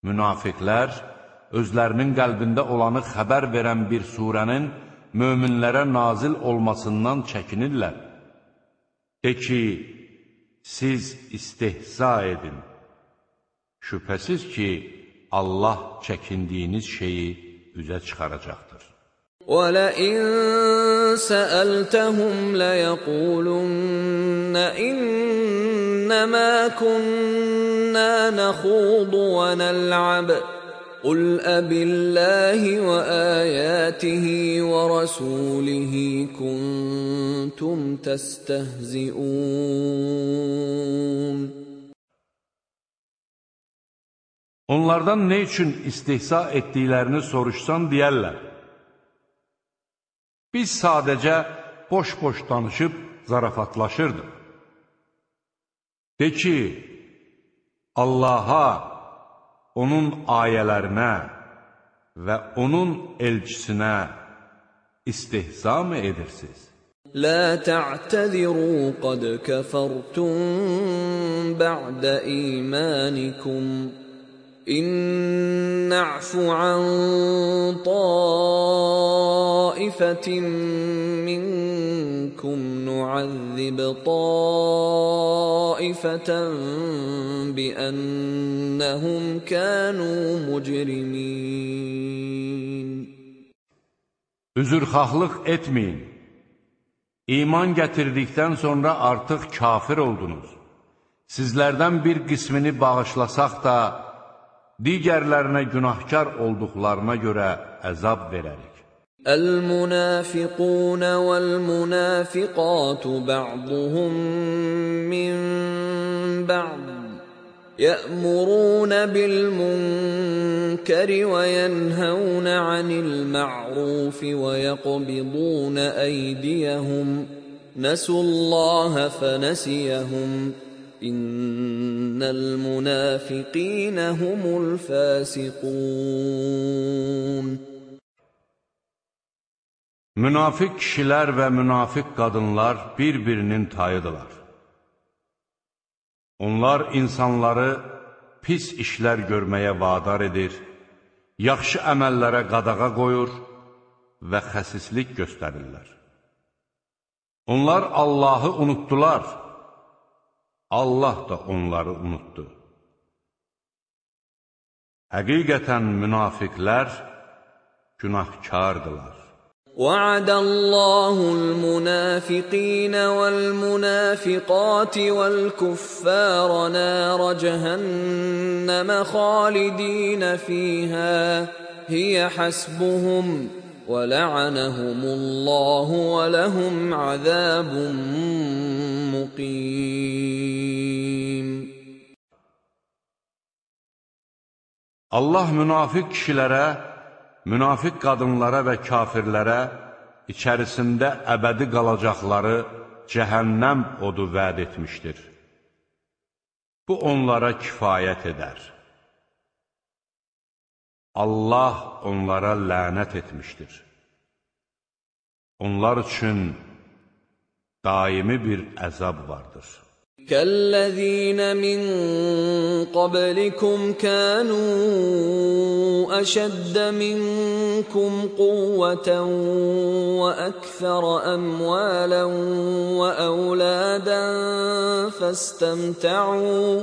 Münafiqlər özlərinin qəlbində olanı xəbər verən bir surənin möminlərə nazil olmasından çəkinirlər. De ki, siz istehza edin. Şübhəsiz ki, Allah çəkindiyiniz şeyi üzə çıxaracaqdır. وَلَئِن سَأَلْتَهُمْ لَيَقُولُنَّ إِنَّمَا كُنَّا نَخُوضُ وَنَلْعَبُ قُلْ أَبِاللَّهِ وَآيَاتِهِ وَرَسُولِهِ كُنتُمْ تَسْتَهْزِئُونَ Onlardan nə üçün istihsa etdiklərini soruşsan deyərlər. Biz sadəcə boş-boş danışıb zarafatlaşırdıq. De ki, Allaha, onun ayələrinə və onun elçisinə istihza mı edirsiniz? لا تعتذروا قد كفرتم بعد إيمانكم إن نعف عن طائفة منكم نعذب طائفة بأنهم كانوا مجرمين Üzrxahlıq etməyin. İman gətirdikdən sonra artıq kafir oldunuz. Sizlərdən bir qismini bağışlasaq da, digərlərinə günahkar olduqlarına görə əzab verərik. المنافقون والمنافقات بعضهم من بعض يأمرون بالمنكر وينهون عن المعروف ويقبضون أيديهم نسوا الله فنسيهم İnnel munafiqine humul fasiqun. Münafiq kişilər və münafiq qadınlar bir-birinin tayıdırlar. Onlar insanları pis işlər görməyə vadar edir, yaxşı əməllərə qadağa qoyur və xəsislik göstərirlər. Onlar Allahı unutdular Allah da onları unutdu. Həqiqətən münafiqlər günahkardılar. وعد الله المنافقين والمنافقات والكفار نار جهنم خالدين فيها هي حسبهم ولعنهم الله ولهم عذاب مقيم Allah münafiq kişilərə münafiq qadınlara və kafirlərə içərisində əbədi qalacaqları cəhənnəm odu vəd etmişdir. Bu onlara kifayət edər. Allah onlara lənət etmişdir. Onlar üçün daimi bir əzab vardır. كالذين من قبلكم كانوا اشد منكم قوه واكثر اموالا واولادا فاستمتعوا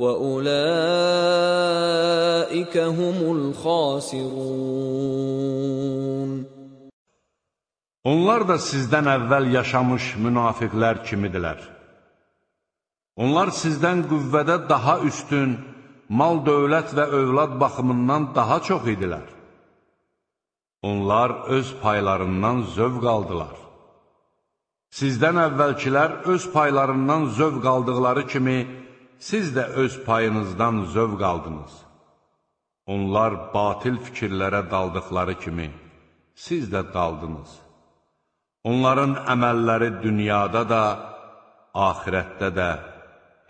وَأُولَٰئِكَ هُمُ الْخَاسِرُونَ Onlar da sizdən əvvəl yaşamış münafiqlər kimidirlər. Onlar sizdən qüvvədə daha üstün, mal, dövlət və övlad baxımından daha çox idilər. Onlar öz paylarından zövq aldılar. Sizdən əvvəlkilər öz paylarından zövq aldıqları kimi, siz də öz payınızdan zövq aldınız. Onlar batil fikirlərə daldıqları kimi, siz də daldınız. Onların əməlləri dünyada da, axirətdə də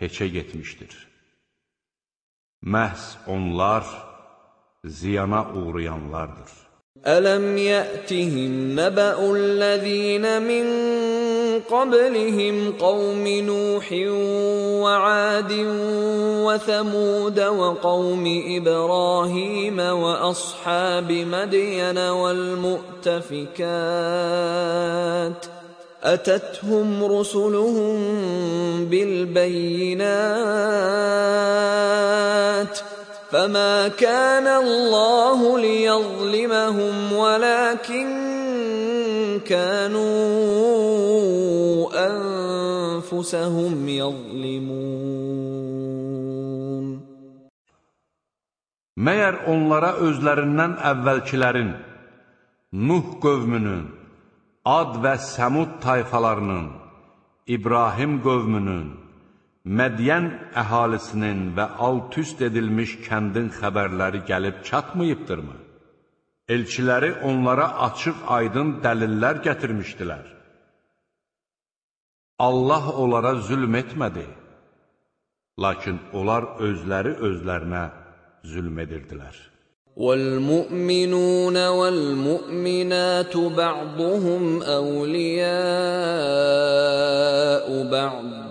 heçə getmişdir. Məhz onlar ziyana uğrayanlardır. Ələm yətihim nəbəullədinə min qablihim qavmi Nuhin وعاد وثمود وقوم إبراهيم وأصحاب مدين والمؤتفكات أتتهم رسلهم بالبينات فما كان الله ليظلمهم ولكن كانوا أنفسهم يظلمون Məyər onlara özlərindən əvvəlkilərin, Nuh qövmünün, Ad və Səmud tayfalarının, İbrahim qövmünün, Mədiyən əhalisinin və alt-üst edilmiş kəndin xəbərləri gəlib çatmayıbdırmı? Elçiləri onlara açıq aydın dəlillər gətirmişdilər. Allah onlara zülm etmədi, lakin onlar özləri özlərinə zülm edirdilər. وَالْمُؤْمِنُونَ وَالْمُؤْمِنَاتُ بَعْضُهُمْ أَوْلِيَاءُ بَعْضٍ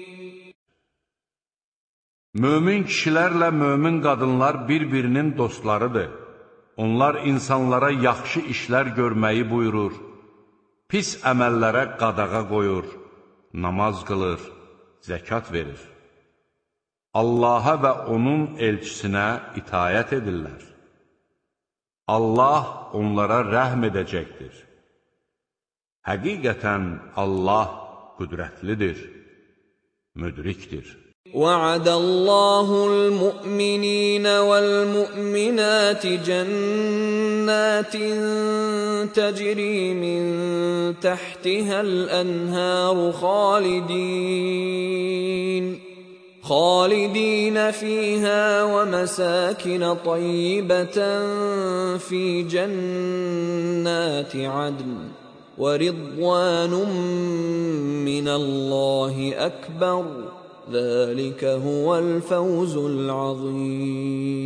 Mömin kişilərlə mömin qadınlar bir-birinin dostlarıdır. Onlar insanlara yaxşı işlər görməyi buyurur, pis əməllərə qadağa qoyur, namaz qılır, zəkat verir. Allaha və onun elçisinə itayət edirlər. Allah onlara rəhm edəcəkdir. Həqiqətən Allah qüdrətlidir, müdrikdir. وعد الله المؤمنين والمؤمنات جنات تجري من تحتها الأنهار خالدين خالدين فيها ومساكن طيبة في جنات عدن ورضوان من الله أكبر. ذلك هو الفوز العظيم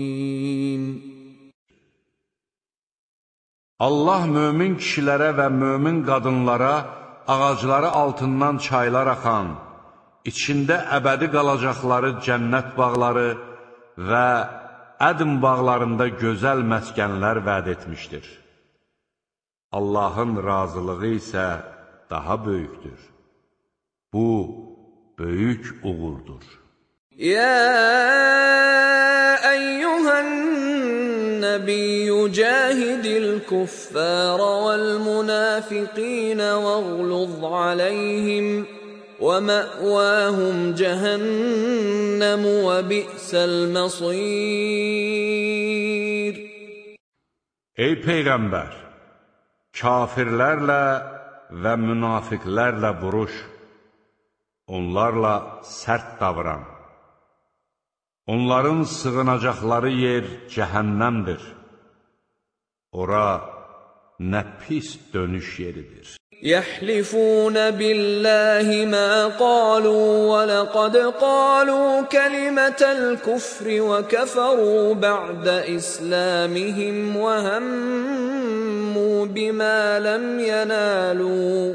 Allah mömin kişilərə və mömin qadınlara ağacları altından çaylar axan, içində əbədi qalacaqları cənnət bağları və ədm bağlarında gözəl məskənlər vəd etmişdir. Allahın razılığı isə daha böyükdür. Bu, böyük uğurdur. Ya eyyühen nebiyyü cahidil kuffara vel münafikine veğluz aleyhim ve me'vâhum cehennem ve bi'sel masir. Ey Peygamber! Kafirlərlə və münafiqlərlə vuruş. onlarla sərt davran. Onların sığınacaqları yer cəhənnəmdir. Ora nə pis dönüş yeridir. يحلفون بالله ما قالوا ولقد قالوا كلمة الكفر وكفروا بعد إسلامهم وهموا بما لم ينالوا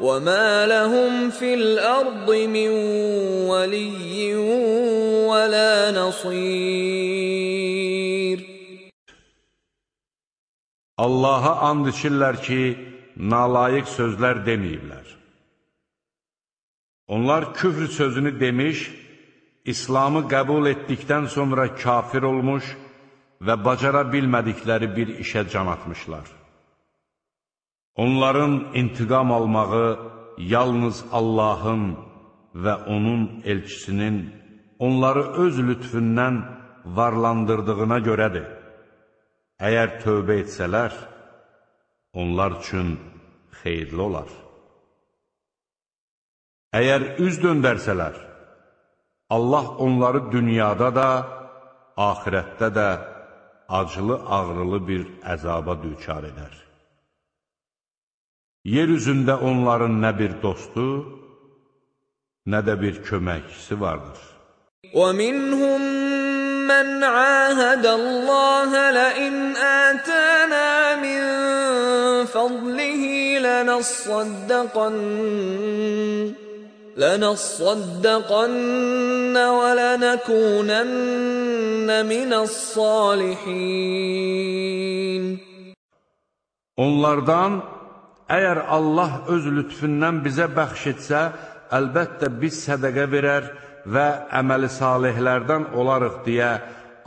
وما لهم في الارض من ولي ولا نصير Allaha and içirlər ki, nalayiq sözlər deməyiblər. Onlar küfr sözünü demiş, İslamı qəbul etdikdən sonra kafir olmuş və bacara bilmədikləri bir işə can atmışlar. Onların intiqam almağı yalnız Allahın və onun elçisinin onları öz lütfündən varlandırdığına görədir. Əgər tövbə etsələr, onlar üçün xeyirli olar. Əgər üz döndərsələr, Allah onları dünyada da, ahirətdə də acılı-ağrılı bir əzaba düçar edər. Yer üzündə onların nə bir dostu, nə də bir köməkçisi vardır. وَمِنْهُمْ مَنْ عَاهَدَ اللَّهَ لَئِنْ آتَانَا مِنْ فَضْلِهِ لَنَصَّدَّقَنَّ لَنَصَّدَّقَنَّ وَلَنَكُونَنَّ مِنَ الصَّالِحِينَ Onlardan Əgər Allah öz lütfündən bizə bəxş etsə, əlbəttə biz sədəqə verər və əməli salihlərdən olarıq deyə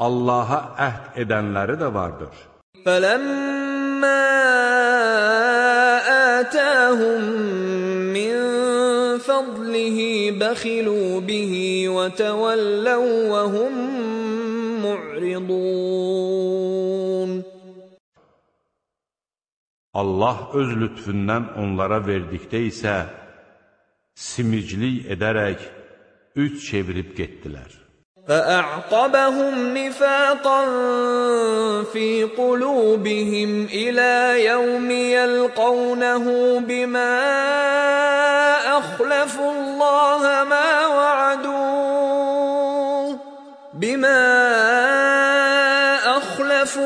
Allaha əhd edənləri də vardır. Fələmmə ətəhum min fədlihi bəxilu bihi və təvəlləv və hum mu'ridun Allah öz lütfündən onlara verdikdə isə simiclik edərək üç çevirib getdilər. فأعقبهم نفاقا في قلوبهم إلى يوم يلقونه بما أخلفوا الله ما وعدوه بما أخلفوا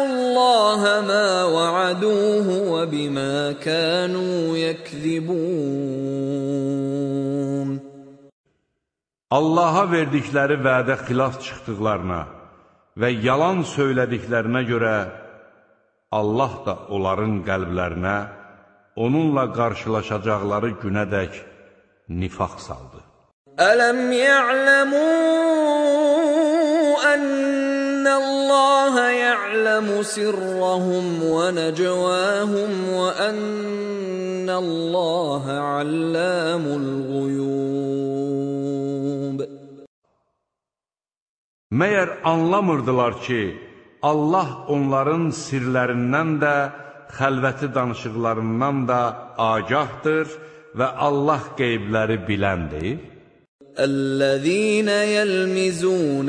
الله ما وعدوه وبما كانوا يكذبون Allaha verdikləri vədə xilaf çıxdıqlarına və yalan söylədiklərinə görə Allah da onların qəlblərinə onunla qarşılaşacaqları günədək nifaq saldı. Ələm ya'ləmu ənəllaha ya'ləmu sirrahum və nəcvahum və ənəllaha allamul ğuyub. Məyər anlamırdılar ki, Allah onların sirlərindən də, xəlvəti danışıqlarından da agahdır və Allah qeybləri biləndir? الذين يلمزون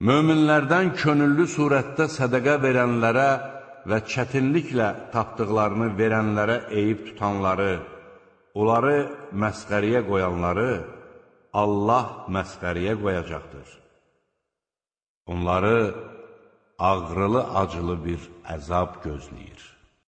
Möminlərdən könüllü surətdə sədəqə verənlərə və çətinliklə tapdıqlarını verənlərə eyib tutanları, onları məsxəriyə qoyanları Allah məsxəriyə qoyacaqdır. Onları ağrılı-acılı bir əzab gözləyir.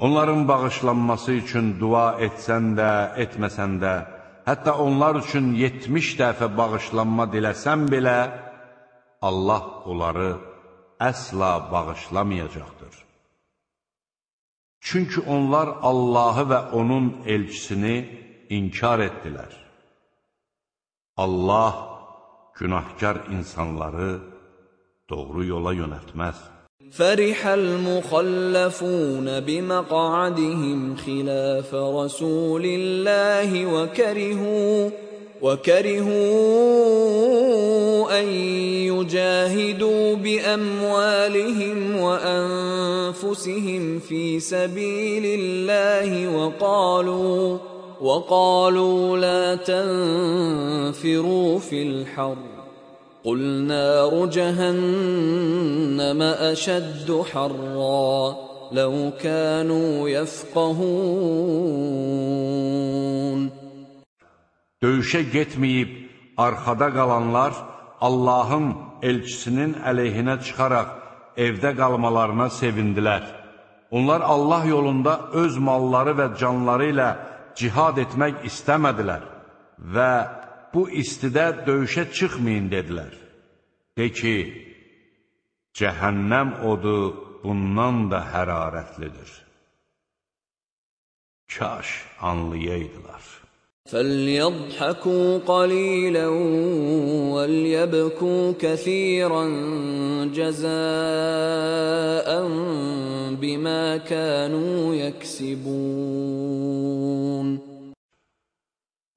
Onların bağışlanması üçün dua etsən də, etməsən də, hətta onlar üçün 70 dəfə bağışlanma diləsən belə, Allah onları əsla bağışlamayacaqdır. Çünki onlar Allahı və onun elçisini inkar etdilər. Allah günahkar insanları doğru yola yönəltməz. فرح المخلفون بمقعدهم خلاف رسول الله وكرهوا وكرهوا أن يجاهدوا بأموالهم وأنفسهم في سبيل الله وقالوا وقالوا لا تنفروا في الحرب قل نار جهنم أشد حرا لو كانوا يفقهون Döyüşə getməyib arxada qalanlar Allahın elçisinin əleyhinə çıxaraq evdə qalmalarına sevindilər. Onlar Allah yolunda öz malları və canları ilə cihad etmək istəmədilər və bu istidə döyüşə çıxmayın dedilər. De ki, cəhənnəm odu bundan da hərarətlidir. Kaş anlayaydılar. فليضحكوا قليلا وليبكوا كثيرا جزاء بما كانوا يكسبون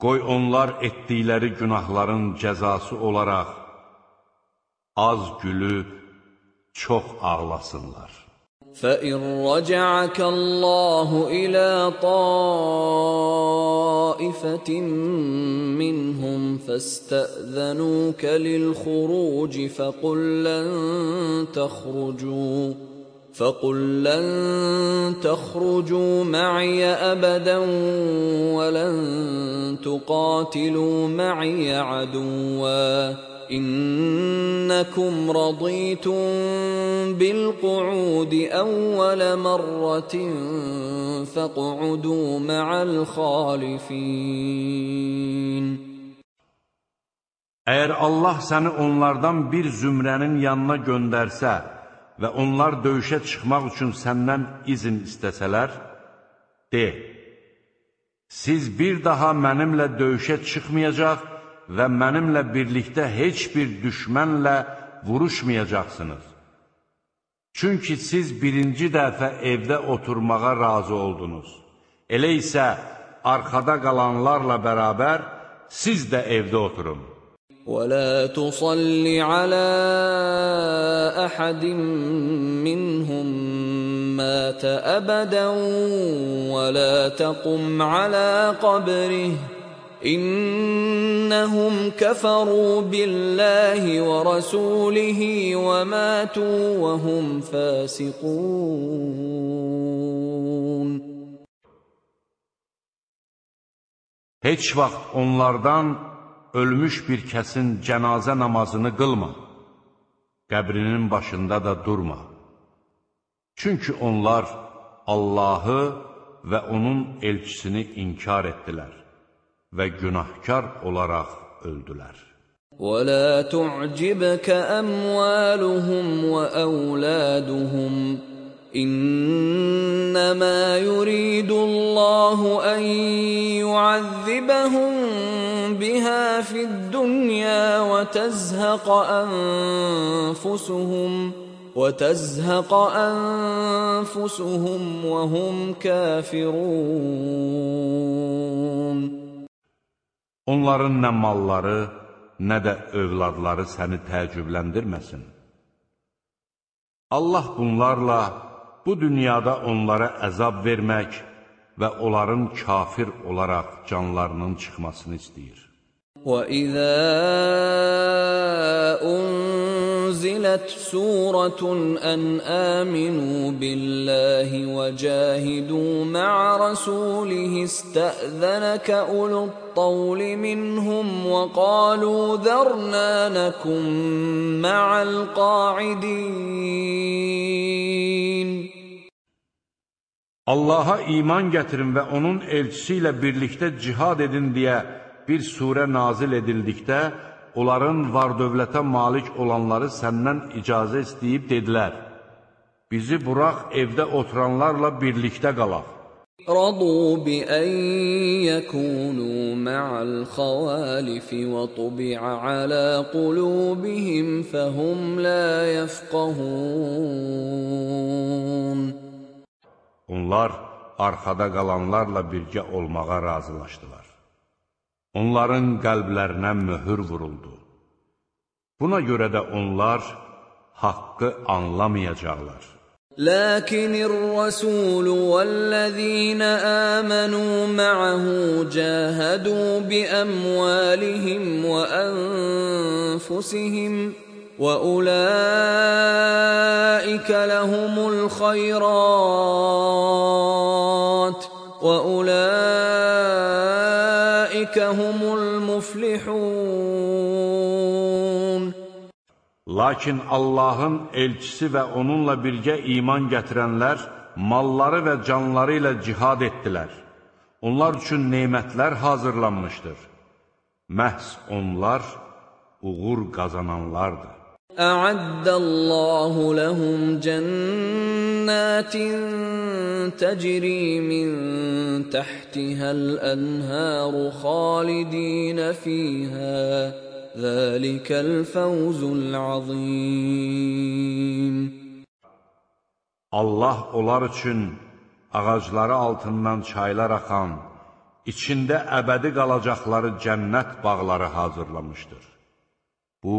Qoy onlar etdikləri günahların cəzası olaraq az gülüb çox ağlasınlar. فإن رجعك الله إلى طائفة منهم فاستأذنوك للخروج فقل لن تخرجوا فقل لن تخرجوا معي أبدا ولن تقاتلوا معي عدواً إنكم رضيتم بالقعود أول مرة فاقعدوا مع الخالفين Əgər Allah səni onlardan bir zümrənin yanına göndərsə və onlar döyüşə çıxmaq üçün səndən izin istəsələr, de, siz bir daha mənimlə döyüşə çıxmayacaq və mənimlə birlikdə heç bir düşmənlə vuruşmayacaqsınız. Çünki siz birinci dəfə evdə oturmağa razı oldunuz. Elə isə arxada qalanlarla bərabər siz də evdə oturun. ولا تصل على أحد منهم مات أبدا ولا تقم على قبره. إنهم كفروا بالله ورسوله وماتوا وهم فاسقون. Heç vaxt onlardan ölmüş bir kəsin cənazə namazını qılma, qəbrinin başında da durma. Çünki onlar Allahı və onun elçisini inkar etdilər. və günahkar olaraq öldülər. وَلَا تُعْجِبْكَ أَمْوَالُهُمْ وَأَوْلَادُهُمْ إِنَّمَا يُرِيدُ اللَّهُ أَن يُعَذِّبَهُم بِهَا فِي الدُّنْيَا وَتَزْهَقَ أَنفُسُهُمْ وَتَزْهَقَ أَنفُسُهُمْ وَهُمْ كَافِرُونَ Onların nə malları, nə də övladları səni təəccübləndirməsin. Allah bunlarla bu dünyada onlara əzab vermək və onların kafir olaraq canlarının çıxmasını istəyir. واذا انزلت سوره ان امنوا بالله وجاهدوا مع رسوله استاذنك اولو الطول منهم وقالوا ذرنا نكن مع القاعدين Allah'a iman getirin ve onun elçisiyle birlikte cihad edin diye bir surə nazil edildikdə, onların var-dövlətə malik olanları səndən icazə istəyib dedilər, bizi buraq evdə oturanlarla birlikdə qalaq. رضوا بأن يكونوا مع الخوالف وطبع على قلوبهم فهم لا يفقهون Onlar arxada qalanlarla birgə olmağa razılaşdılar. Onların qəlblərinə möhür vuruldu. Buna görə də onlar haqqı anlamayacaqlar. لكن الرسول والذين آمنوا معه جاهدوا بأموالهم وأنفسهم وأولئك لهم الخيرات وأولئك المفلحون Lakin Allahın elçisi və onunla birgə iman gətirənlər malları və canları ilə cihad etdilər. Onlar üçün neymətlər hazırlanmışdır. Məhz onlar uğur qazananlardır. أعد الله لهم جنات تجري من تحتها الأنهار خالدين فيها ذلك الفوز العظيم Allah onlar üçün ağacları altından çaylar axan, içində əbədi qalacaqları cənnət bağları hazırlamışdır. Bu,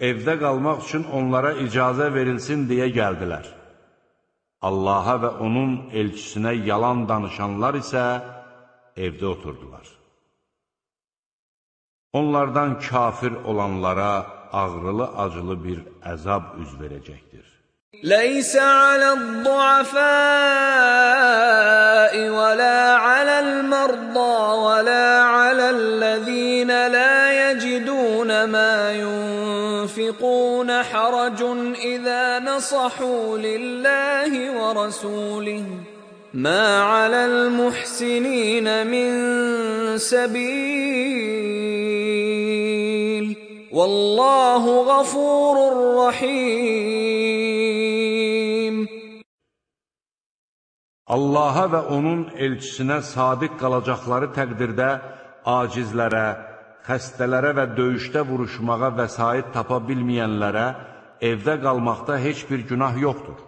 evdə qalmaq üçün onlara icazə verilsin deyə gəldilər. Allaha və onun elçisinə yalan danışanlar isə evdə oturdular. Onlardan kafir olanlara ağrılı-acılı bir əzab üz verəcəkdir. ليس على الضعفاء ولا على المرضى ولا على الذين لا يجدون ما ينفقون حرج إذا نصحوا لله ورسوله. ما على المحسنين من سبيل. والله غفور رحيم. Allaha və onun elçisinə sadiq qalacaqları təqdirdə acizlərə, xəstələrə və döyüşdə vuruşmağa vəsait tapa bilməyənlərə evdə qalmaqda heç bir günah yoxdur.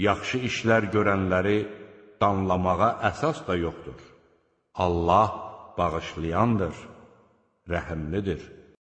Yaxşı işlər görənləri danlamağa əsas da yoxdur. Allah bağışlayandır, rəhimlidir.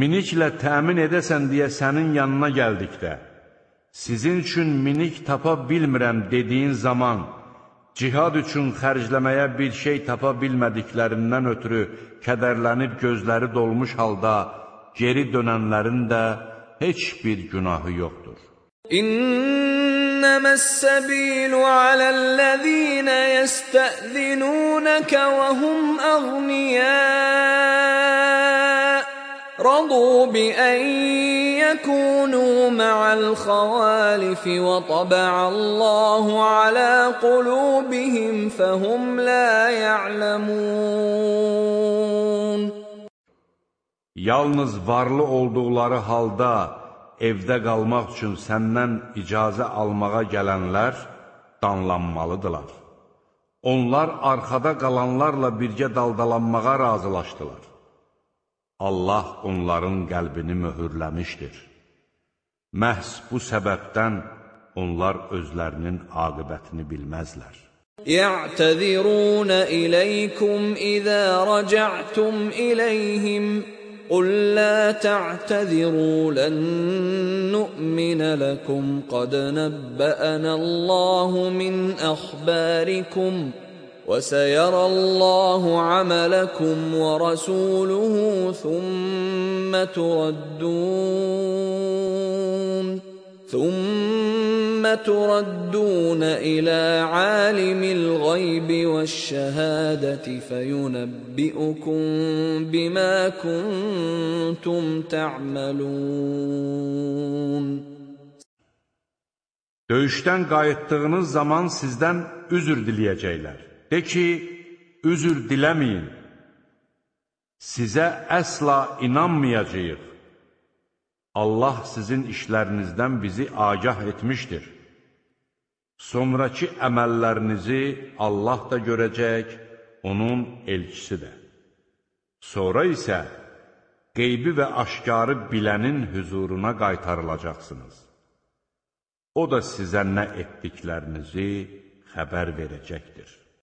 Miniklə təmin edəsən deyə sənin yanına gəldikdə, sizin üçün minik tapa bilmirəm dediyin zaman, cihad üçün xərcləməyə bir şey tapa bilmədiklərindən ötürü kədərlənib gözləri dolmuş halda geri dönənlərin də heç bir günahı yoxdur. إنما السبيل على الذين يستأذنونك وهم أغنياء رضوا بأن يكونوا مع الخوالف وطبع الله على قلوبهم فهم لا يعلمون Yalnız varlı olduqları halda evdə qalmaq üçün səndən icazə almağa gələnlər danlanmalıdırlar. Onlar arxada qalanlarla birgə daldalanmağa razılaşdılar. Allah onların qəlbini möhürləmişdir. Məhz bu səbəbdən onlar özlərinin aqibətini bilməzlər. يعتذرون إليكم إذا رجعتم إليهم قل لا تعتذروا لن نؤمن لكم قد نبأنا الله من أخباركم وسيرى الله عملكم ورسوله ثم تردون ثم تردون إلى عالم الغيب والشهادة فينبئكم بما كنتم تعملون Döyüşdən qayıtdığınız zaman sizdən üzr diləyəcəklər. De ki, üzr diləməyin. Sizə əsla inanmayacağıq. Allah sizin işlərinizdən bizi agah etmişdir. Sonrakı əməllərinizi Allah da görəcək, onun elçisi də. Sonra isə qeybi və aşkarı bilənin hüzuruna qaytarılacaqsınız. O da sizə nə etdiklərinizi xəbər verəcəkdir.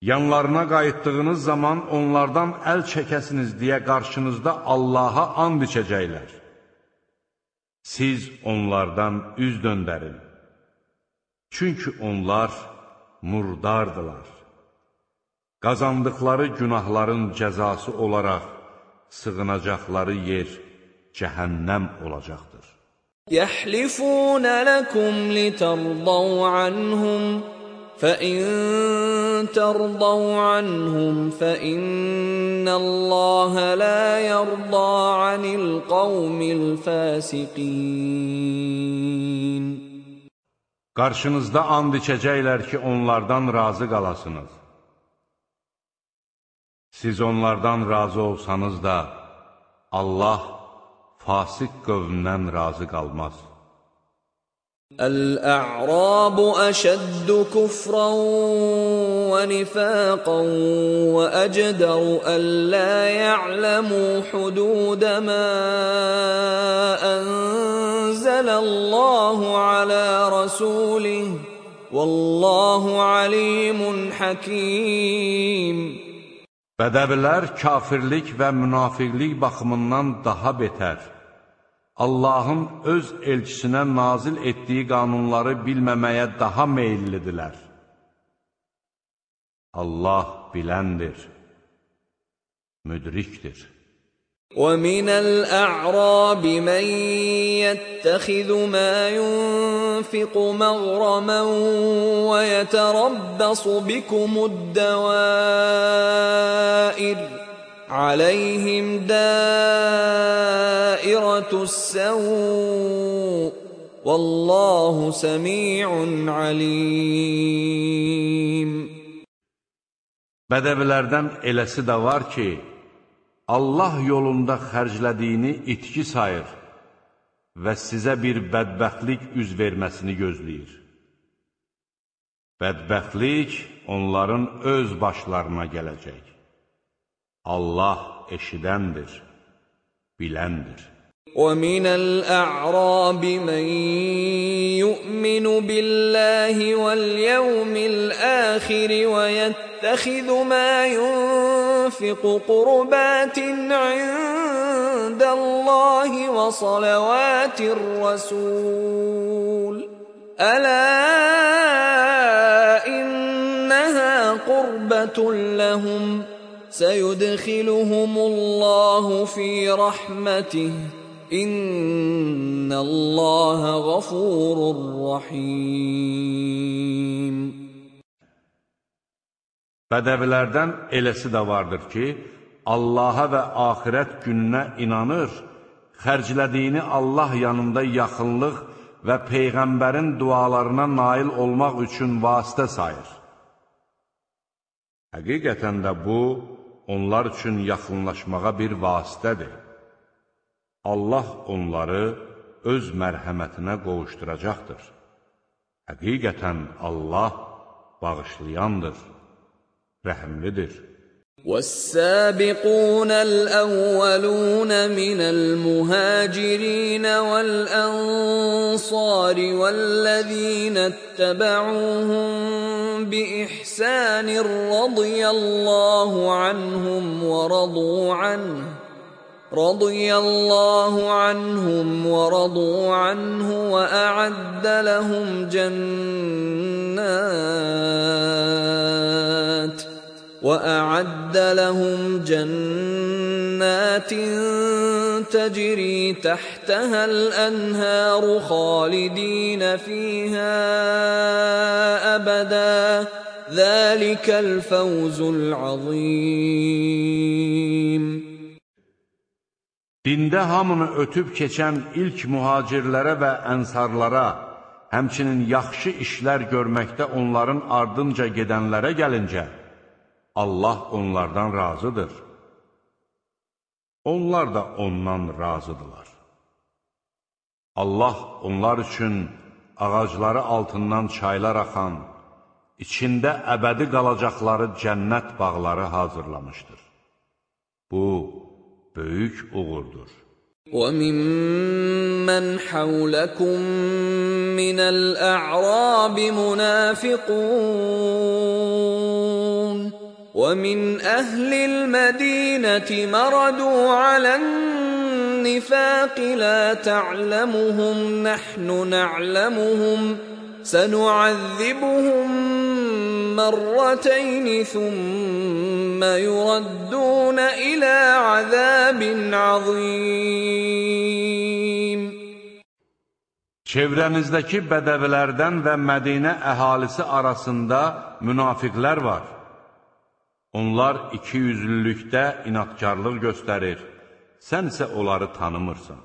Yanlarına qayıtdığınız zaman onlardan əl çəkəsiniz deyə qarşınızda Allaha and içəcəklər. Siz onlardan üz döndərin. Çünki onlar murdardılar. Qazandıqları günahların cəzası olaraq sığınacaqları yer cəhənnəm olacaqdır. Yəhlifuna lakum litardaw anhum فإن ترضوا عنهم فإن الله لا يرضى عن القوم الفاسقين Qarşınızda and içəcəklər ki, onlardan razı qalasınız. Siz onlardan razı olsanız da, Allah fasik qövmdən razı qalmaz. الأعراب أشد كفرا ونفاقا وأجدر ألا يعلموا حدود ما أنزل الله على رسوله والله عليم حكيم Bədəvilər kafirlik və münafiqlik baxımından daha betər. Allahın öz elçisinə nazil etdiyi qanunları bilməməyə daha meyillidirlər. Allah biləndir, müdrikdir. وَمِنَ الْأَعْرَابِ مَن يَتَّخِذُ مَا يُنفِقُ مَغْرَمًا وَيَتَرَبَّصُ بِكُمُ الدَّوَائِرَ عليهم دائرة السوء والله سميع عليم Bədəvilərdən eləsi də var ki, Allah yolunda xərclədiyini itki sayır və sizə bir bədbəxtlik üz verməsini gözləyir. Bədbəxtlik onların öz başlarına gələcək. Allah eşidəndir, biləndir. وَمِنَ الْأَعْرَابِ مَن يُؤْمِنُ بِاللَّهِ وَالْيَوْمِ الْآخِرِ وَيَتَّخِذُ مَا يُنفِقُ قُرُبَاتٍ عِندَ اللَّهِ وَصَلَوَاتِ الرَّسُولِ أَلَا إِنَّهَا قُرْبَةٌ لَّهُمْ ۚ سيدخلهم الله في رحمته إن الله غفور رحيم Bədəvilərdən eləsi də vardır ki, Allaha və axirət gününə inanır, xərclədiyini Allah yanında yaxınlıq və Peyğəmbərin dualarına nail olmaq üçün vasitə sayır. Həqiqətən də bu, onlar üçün yaxınlaşmağa bir vasitədir. Allah onları öz mərhəmətinə qovuşduracaqdır. Həqiqətən Allah bağışlayandır, rəhimlidir. والسابقون الأولون من المهاجرين والأنصار والذين اتبعوهم بإحسان رضي الله عنهم ورضوا عنه رضي الله عنهم ورضوا عنه وأعد لهم جنات وأعد لهم جنات تجري تحتها الأنهار خالدين فيها أبدا ذلك الفوز العظيم Dində hamını ötüb keçən ilk mühacirlərə və ənsarlara, həmçinin yaxşı işlər görməkdə onların ardınca gedənlərə gəlincə, Allah onlardan razıdır. Onlar da ondan razıdırlar. Allah onlar üçün ağacları altından çaylar axan, içində əbədi qalacaqları cənnət bağları hazırlamışdır. Bu, böyük uğurdur. وممن حولكم من الأعراب منافقون ومن أهل المدينة مردوا على النفاق لا تعلمهم نحن نعلمهم سنعذبهم مرتين ثم يردون إلى عذاب عظيم Çevrənizdəki bədəvilərdən və Mədinə əhalisi arasında münafiqlər var. Onlar iki yüzlülükdə inatkarlıq göstərir, sən isə onları tanımırsan.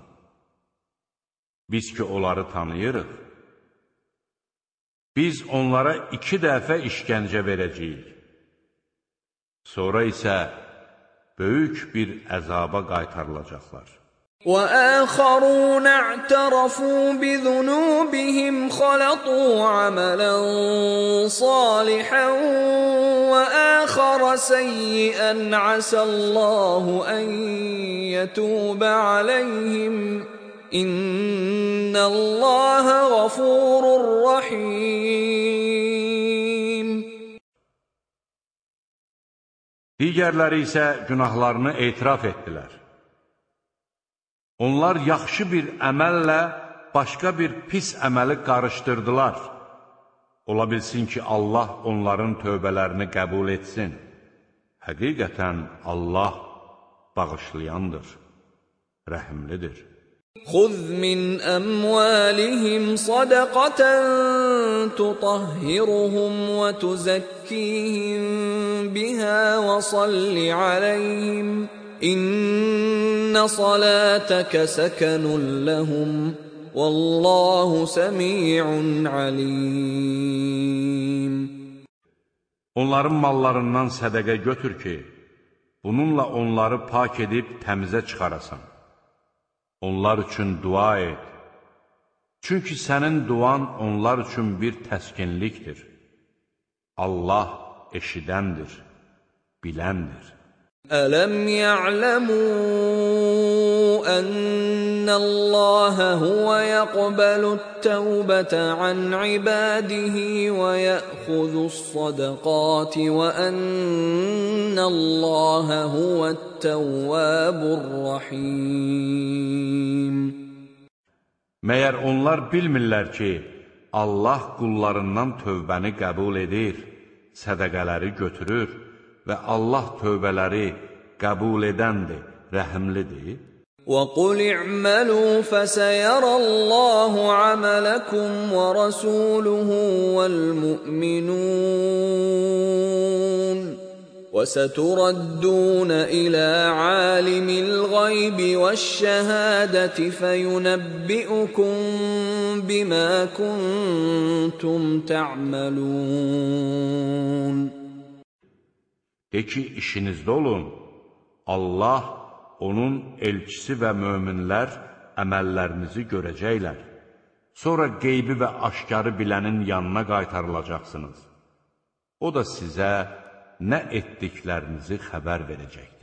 Biz ki, onları tanıyırıq. Biz onlara iki dəfə işgəncə verəcəyik. Sonra isə böyük bir əzaba qaytarılacaqlar. وآخرون اعترفوا بذنوبهم خلطوا عملا صالحا وآخر سيئا عسى الله أن يتوب عليهم İnnallaha gafurur rahim. Digərləri isə günahlarını etiraf etdilər. Onlar yaxşı bir əməllə başqa bir pis əməli qarışdırdılar. Ola bilsin ki, Allah onların tövbələrini qəbul etsin. Həqiqətən Allah bağışlayandır, rəhimlidir. خذ من أموالهم صدقة تطهرهم وتزكيهم بها وصل عليهم İnna salataka sakanun lahum. Vallahu semi'un alim. Onların mallarından sədəqə götür ki, bununla onları pak edib təmizə çıxarasan. Onlar üçün dua et. Çünki sənin duan onlar üçün bir təskinlikdir. Allah eşidəndir, biləndir. ألم يعلموا أن الله هو يقبل التوبة عن عباده ويأخذ الصدقات وأن الله هو التواب الرحيم Məyər onlar bilmirlər ki, Allah qullarından tövbəni qəbul edir, sədəqələri götürür və Allah tövbələri qəbul edəndir, rəhimlidir. وَقُلِ اعْمَلُوا فَسَيَرَى اللَّهُ عَمَلَكُمْ وَرَسُولُهُ وَالْمُؤْمِنُونَ وَسَتُرَدُّونَ إِلَى عَالِمِ الْغَيْبِ وَالشَّهَادَةِ فَيُنَبِّئُكُم بِمَا كُنتُمْ تَعْمَلُونَ De ki, işinizdə olun, Allah, onun elçisi və möminlər əməllərinizi görəcəklər. Sonra qeybi və aşkarı bilənin yanına qaytarılacaqsınız. O da sizə nə etdiklərinizi xəbər verəcəkdir.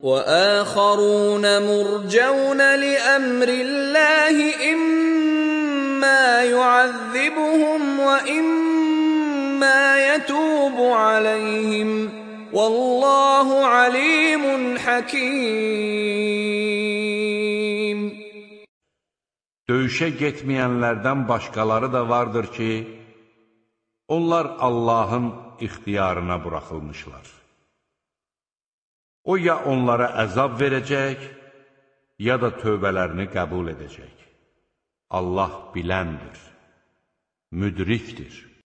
وآخرون مرجون لأمر الله إما يعذبهم وإما يتوب عليهم ۖ Vallahu alimun hakim. Döyüşə getməyənlərdən başqaları da vardır ki, onlar Allahın ixtiyarına buraxılmışlar. O ya onlara əzab verəcək, ya da tövbələrini qəbul edəcək. Allah biləndir, müdrikdir.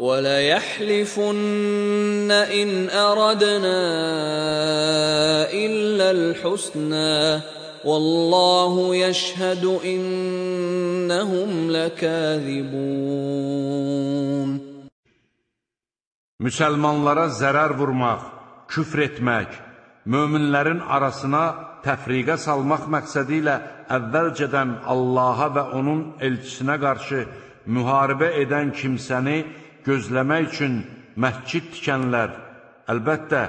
وليحلفن إن أردنا إلا الحسنى والله يشهد إنهم لكاذبون Müsəlmanlara zərər vurmaq, küfr etmək, möminlərin arasına təfriqə salmaq məqsədi ilə əvvəlcədən Allaha və onun elçisinə qarşı müharibə edən kimsəni gözləmək üçün məhcid tikənlər, əlbəttə,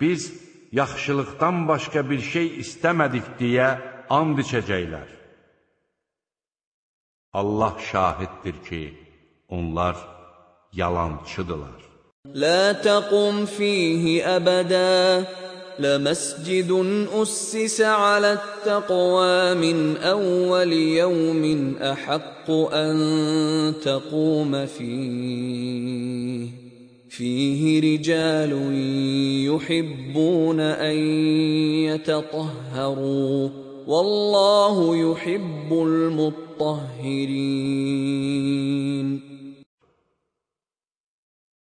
biz yaxşılıqdan başqa bir şey istəmədik deyə and içəcəklər. Allah şahiddir ki, onlar yalançıdırlar. La taqum fihi əbədə لمسجد أسس على التقوى من أول يوم أحق أن تقوم فيه فيه رجال يحبون أن يتطهروا والله يحب المطهرين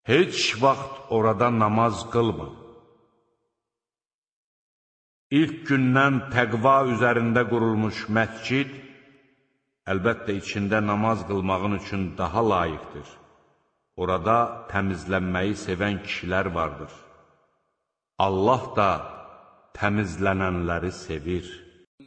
Heç vaxt orada namaz qılma. İlk gündən təqva üzərində qurulmuş məscid, əlbəttə içində namaz qılmağın üçün daha layiqdir. Orada təmizlənməyi sevən kişilər vardır. Allah da təmizlənənləri sevir.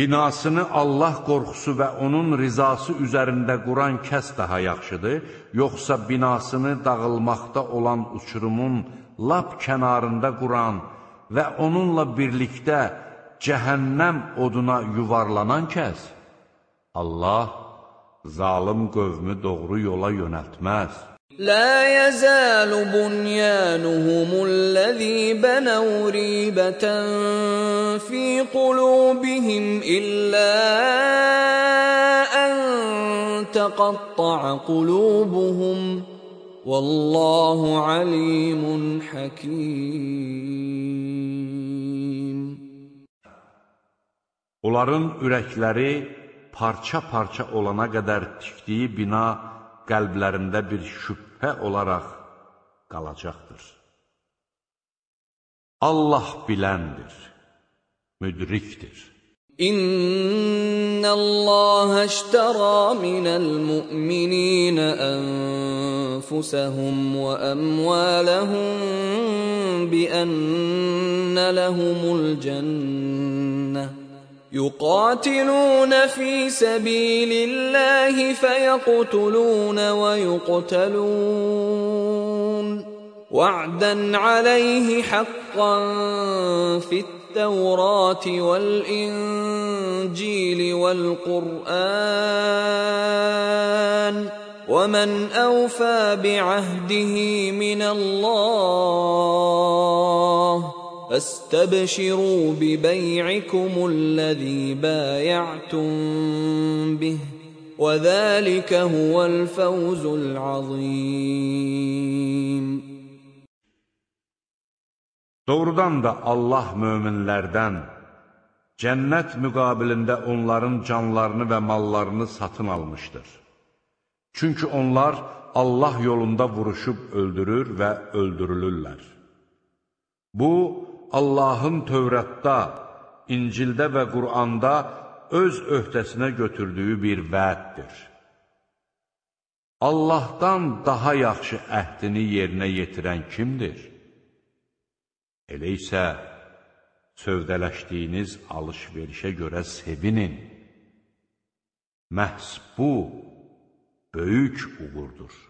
Binasını Allah qorxusu və onun rizası üzərində quran kəs daha yaxşıdır, yoxsa binasını dağılmaqda olan uçurumun lap kənarında quran və onunla birlikdə cəhənnəm oduna yuvarlanan kəs? Allah zalım qövmü doğru yola yönəltməz. لا يزال بنيانهم الذي بنوا ريبة في قلوبهم إلا أن تقطع قلوبهم والله عليم حكيم Onların ürəkləri parça-parça olana qədər tikdiyi bina qəlblərində bir şübhə şübhə olaraq qalacaqdır. Allah biləndir, müdrikdir. İnna Allah iştara minel mu'minin enfusahum ve emvalahum bi enne lehumul cenneh يقاتلون في سبيل الله فيقتلون ويقتلون. وعدا عليه حقا في التوراة والإنجيل والقرآن. ومن أوفى بعهده من الله فاستبشروا ببيعكم الذي بايعتم به وذلك هو الفوز العظيم Doğrudan da Allah möminlərdən cənnət müqabilində onların canlarını və mallarını satın almışdır. Çünki onlar Allah yolunda vuruşub öldürür və öldürülürlər. Bu, Allahın Tövrətdə, İncildə və Quranda öz öhdəsinə götürdüyü bir vəddir. Allahdan daha yaxşı əhdini yerinə yetirən kimdir? Elə isə sövdələşdiyiniz alış-verişə görə sevinin. Məhz bu, böyük uğurdur.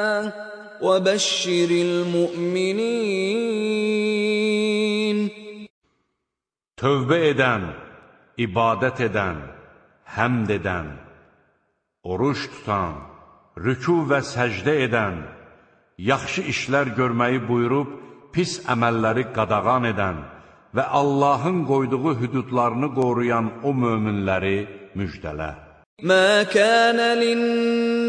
وبشر المؤمنين Tövbə edən, ibadət edən, həmd edən, oruç tutan, rüku və səcdə edən, yaxşı işlər görməyi buyurub, pis əməlləri qadağan edən və Allahın qoyduğu hüdudlarını qoruyan o möminləri müjdələ. ما كان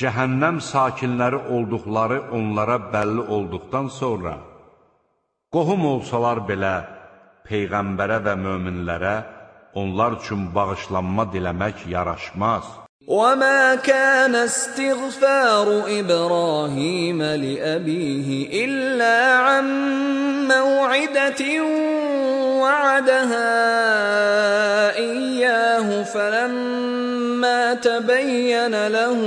cəhənnəm sakinləri olduqları onlara bəlli olduqdan sonra, qohum olsalar belə Peyğəmbərə və möminlərə onlar üçün bağışlanma diləmək yaraşmaz. وما كان استغفار ابراهيم لابيه الا عن موعده وعدها اياه فلما تبين له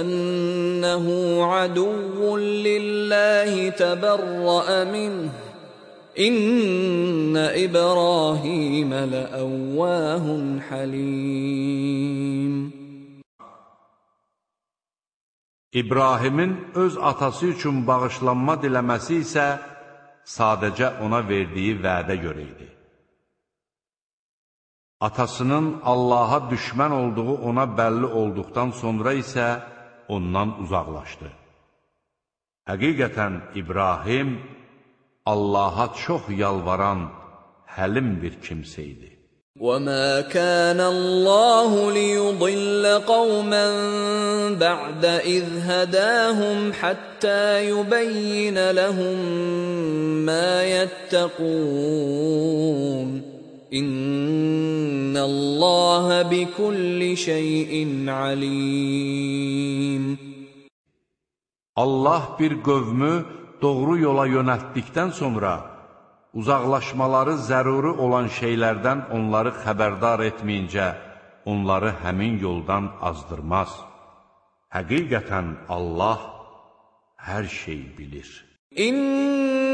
انه عدو لله تبرأ منه İnne İbrahim leavvahun halim. İbrahimin öz atası üçün bağışlanma diləməsi isə sadəcə ona verdiyi vədə görə idi. Atasının Allaha düşmən olduğu ona bəlli olduqdan sonra isə ondan uzaqlaşdı. Həqiqətən İbrahim Allaha çox yalvaran, həlim bir kimsə idi. وَمَا كَانَ اللَّهُ لِيُضِلَّ قَوْمًا بَعْدَ إِذْ هَدَاهُمْ حَتَّى يُبَيِّنَ لَهُم مَّا يَتَّقُونَ İnnallaha bi kulli şeyin alim. Allah bir qövmü doğru yola yönəltdikdən sonra uzaqlaşmaları zəruri olan şeylərdən onları xəbərdar etməyincə onları həmin yoldan azdırmaz. Həqiqətən Allah hər şey bilir. İnna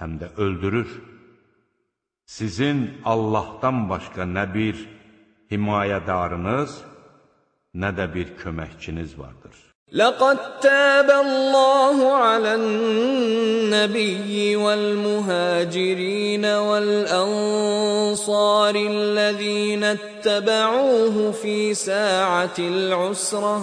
həm də öldürür. Sizin Allahdan başqa nə bir himayədarınız, nə də bir köməkçiniz vardır. لقد تاب الله على النبي والمهاجرين والانصار الذين اتبعوه في ساعه العسره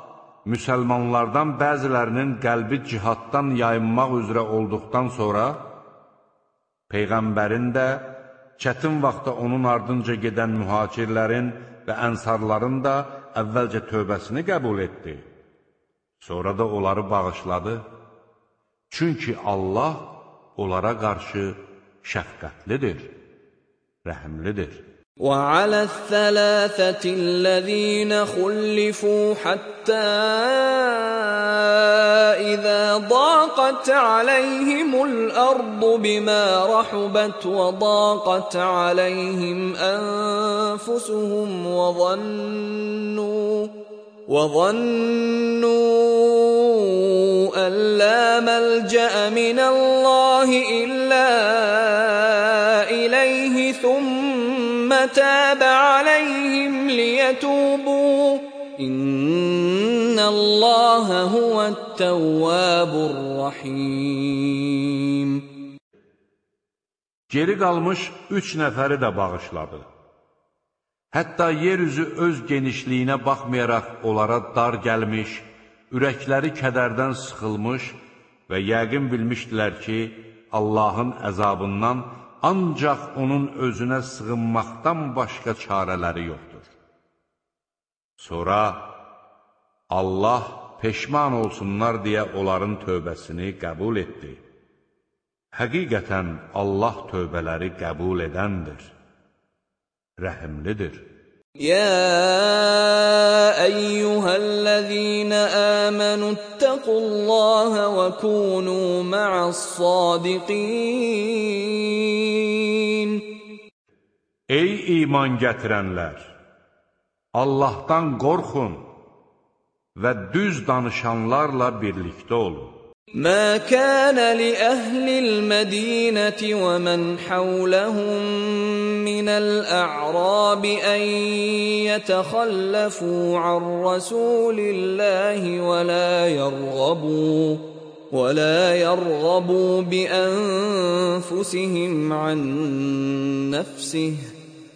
müsəlmanlardan bəzilərinin qəlbi cihaddan yayınmaq üzrə olduqdan sonra, Peyğəmbərin də çətin vaxtda onun ardınca gedən mühacirlərin və ənsarların da əvvəlcə tövbəsini qəbul etdi. Sonra da onları bağışladı. Çünki Allah onlara qarşı şəfqətlidir, rəhimlidir. وعلى الثلاثة الذين خلفوا حتى إذا ضاقت عليهم الأرض بما رحبت وضاقت عليهم أنفسهم وظنوا وظنوا أن لا ملجأ من الله إلا إليه ثم تاب عليهم ليتوبوا. الله هو التواب الرحيم Geri qalmış üç nəfəri də bağışladı. Hətta yer üzü öz genişliyinə baxmayaraq onlara dar gəlmiş, ürəkləri kədərdən sıxılmış və yəqin bilmişdilər ki, Allahın əzabından ancaq onun özünə sığınmaqdan başqa çarələri yoxdur. Sonra Allah peşman olsunlar deyə onların tövbəsini qəbul etdi. Həqiqətən Allah tövbələri qəbul edəndir, rəhimlidir. يا أيها الذين آمنوا اتقوا الله وكونوا مع الصادقين Ey iman gətirənlər! Allahdan qorxun və düz danışanlarla birlikdə olun. ما كان لأهل المدينة ومن حولهم من الأعراب أن يتخلفوا عن رسول الله ولا يرغبوا ولا يرغبوا بأنفسهم عن نفسه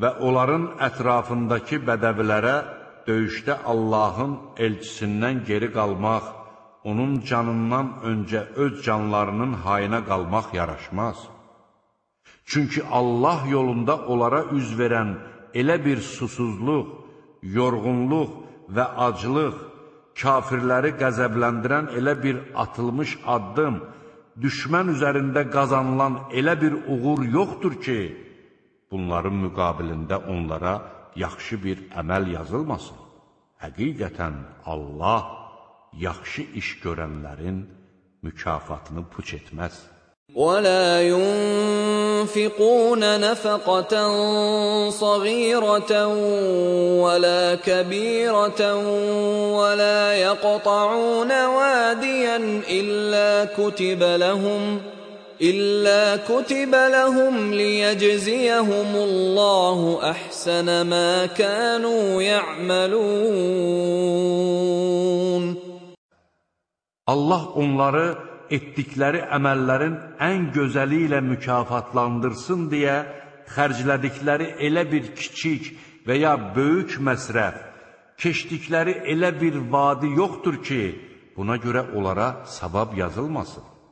və onların ətrafındakı bədəvilərə döyüşdə Allahın elçisindən geri qalmaq, onun canından öncə öz canlarının hayına qalmaq yaraşmaz. Çünki Allah yolunda onlara üz verən elə bir susuzluq, yorğunluq və aclıq, kafirləri qəzəbləndirən elə bir atılmış addım, düşmən üzərində qazanılan elə bir uğur yoxdur ki, bunların müqabilində onlara yaxşı bir əməl yazılmasın. Həqiqətən Allah yaxşı iş görənlərin mükafatını puç etməz. ولا ينفقون نفقة صغيرة ولا كبيرة ولا يقطعون واديا إلا كتب لهم إلا كتب لهم ليجزيهم الله أحسن ما كانوا يعملون Allah onları etdikləri əməllərin ən gözəli ilə mükafatlandırsın deyə xərclədikləri elə bir kiçik və ya böyük məsrəf, keçdikləri elə bir vadi yoxdur ki, buna görə onlara savab yazılmasın.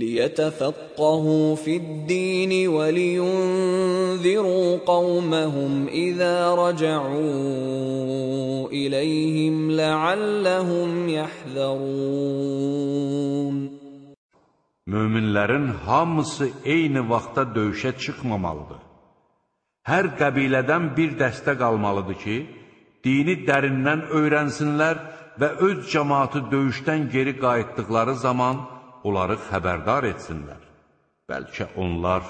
ليتفقهوا في الدين ولينذروا قومهم إذا رجعوا إليهم لعلهم يحذرون Möminlərin hamısı eyni vaxtda döyüşə çıxmamalıdır. Hər qəbilədən bir dəstə qalmalıdır ki, dini dərindən öyrənsinlər və öz cəmaatı döyüşdən geri qayıtdıqları zaman onları xəbərdar etsinlər. Bəlkə onlar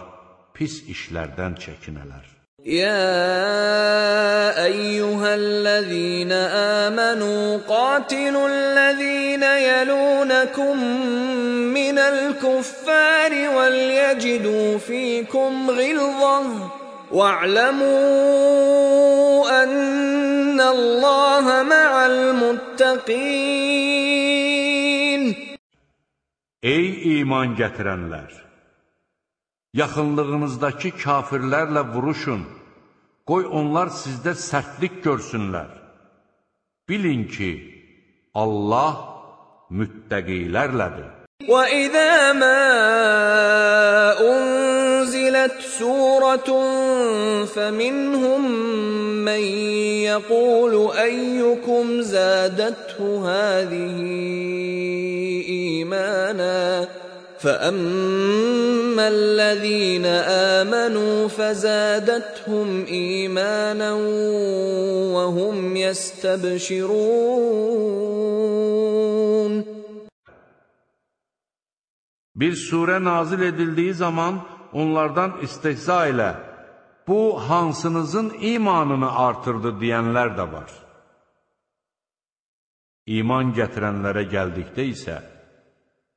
pis işlərdən çəkinələr. يا ايها الذين امنوا قاتلوا الذين يلونكم من الكفار وليجدوا فيكم غلظه واعلموا ان الله مع المتقين Ey iman gətirənlər! Yaxınlığınızdakı kafirlərlə vuruşun. Qoy onlar sizdə sərtlik görsünlər. Bilin ki, Allah müttəqilərlədir. وَإِذَا مَا أُنزِلَتْ سُورَةٌ فَمِنْهُم مَّن يَقُولُ أَيُّكُمْ زَادَتْهُ هَٰذِهِ إِيمَانًا فَأَمَّا الَّذِينَ آمَنُوا فَزَادَتْهُمْ إِيمَانًا وَهُمْ يَسْتَبْشِرُونَ. Bir surə nazil edildiyi zaman onlardan istehza ilə bu hansınızın imanını artırdı deyənlər də var. İman gətirənlərə gəldikdə isə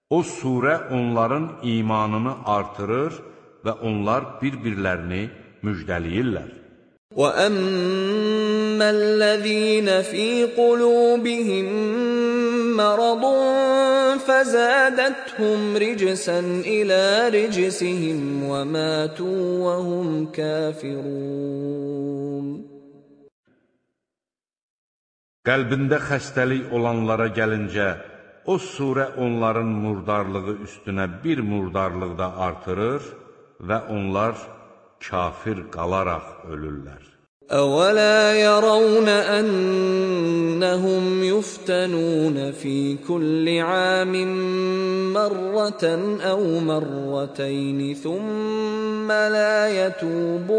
o surə onların imanını artırır və onlar bir-birlərini müjdəliyirlər. وَأَمَّا الَّذِينَ فِي قُلُوبِهِم مَّرَضٌ فَزَادَتْهُمْ رِجْسًا إِلَىٰ رِجْسِهِمْ وَمَاتُوا وَهُمْ كَافِرُونَ Qəlbində xəstəlik olanlara gəlincə, o surə onların murdarlığı üstünə bir murdarlıq da artırır və onlar kafir qalaraq ölürlər. أَوَلَا يَرَوْنَ أَنَّهُمْ يُفْتَنُونَ فِي كُلِّ عَامٍ مَّرَّةً أَوْ مَرَّتَيْنِ ثُمَّ لَا يَتُوبُونَ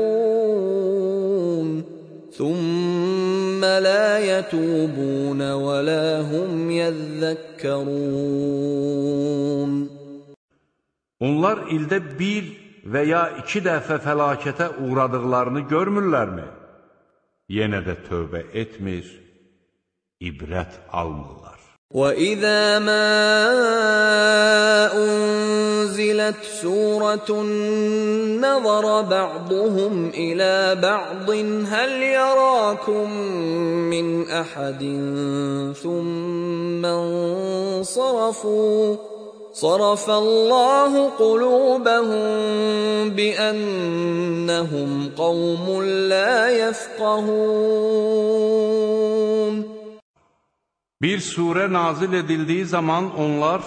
ثُمَّ لَا يَتُوبُونَ وَلَا هُمْ يَذَّكَّرُونَ Onlar ildə bir və ya iki dəfə fəlakətə uğradıqlarını görmürlərmi? Yenə də tövbə etmir, ibrət almırlar. وَإِذَا مَا أُنزِلَتْ سُورَةٌ نَّظَرَ بَعْضُهُمْ إِلَىٰ بَعْضٍ هَلْ يَرَاكُم مِّنْ أَحَدٍ ثُمَّ انصَرَفُوا صَرَفَ اللَّهُ قُلُوبَهُم بِأَنَّهُمْ قَوْمٌ لَّا يَفْقَهُونَ Bir surə nazil edildiyi zaman onlar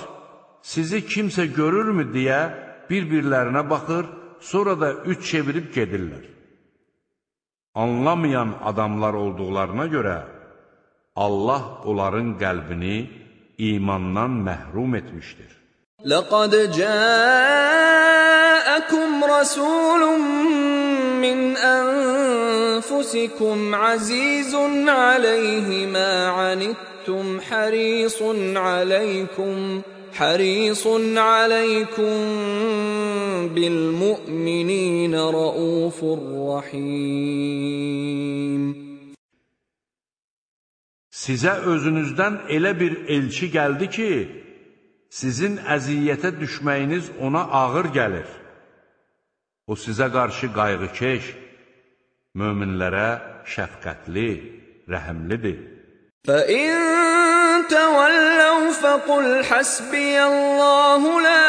sizi kimsə görürmü deyə bir-birlərinə baxır, sonra da üç çevirib gedirlər. Anlamayan adamlar olduqlarına görə Allah onların qəlbini imandan məhrum etmişdir. لَقَدْ جَاءَكُمْ رَسُولٌ مِّنْ أَنفُسِكُمْ عَزِيزٌ عَلَيْهِ مَا عَنِتُّمْ حَرِيصٌ عَلَيْكُمْ حَرِيصٌ عَلَيْكُمْ بِالْمُؤْمِنِينَ رَءُوفٌ رَّحِيمٌ. Sizə özünüzdən elə bir elçi gəldi ki, sizin əziyyətə düşməyiniz ona ağır gəlir. O sizə qarşı qayğıkeş, möminlərə şəfqətli, rəhəmlidir. فَإِن تَوَلَّوْا فَقُلْ حَسْبِيَ اللَّهُ لَا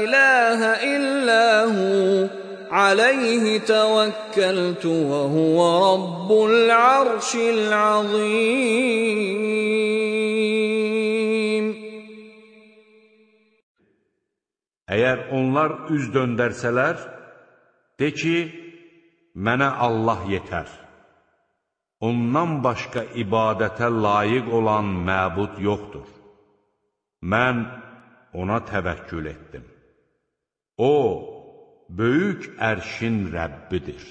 إِلَٰهَ إِلَّا هُوَ عَلَيْهِ تَوَكَّلْتُ وَهُوَ رَبُّ الْعَرْشِ الْعَظِيمِ Əgər onlar üz döndərsələr, de ki, mənə Allah yetər. Ondan başqa ibadətə layiq olan məbud yoxdur. Mən ona təvəkkül etdim. O, böyük ərşin Rəbbidir.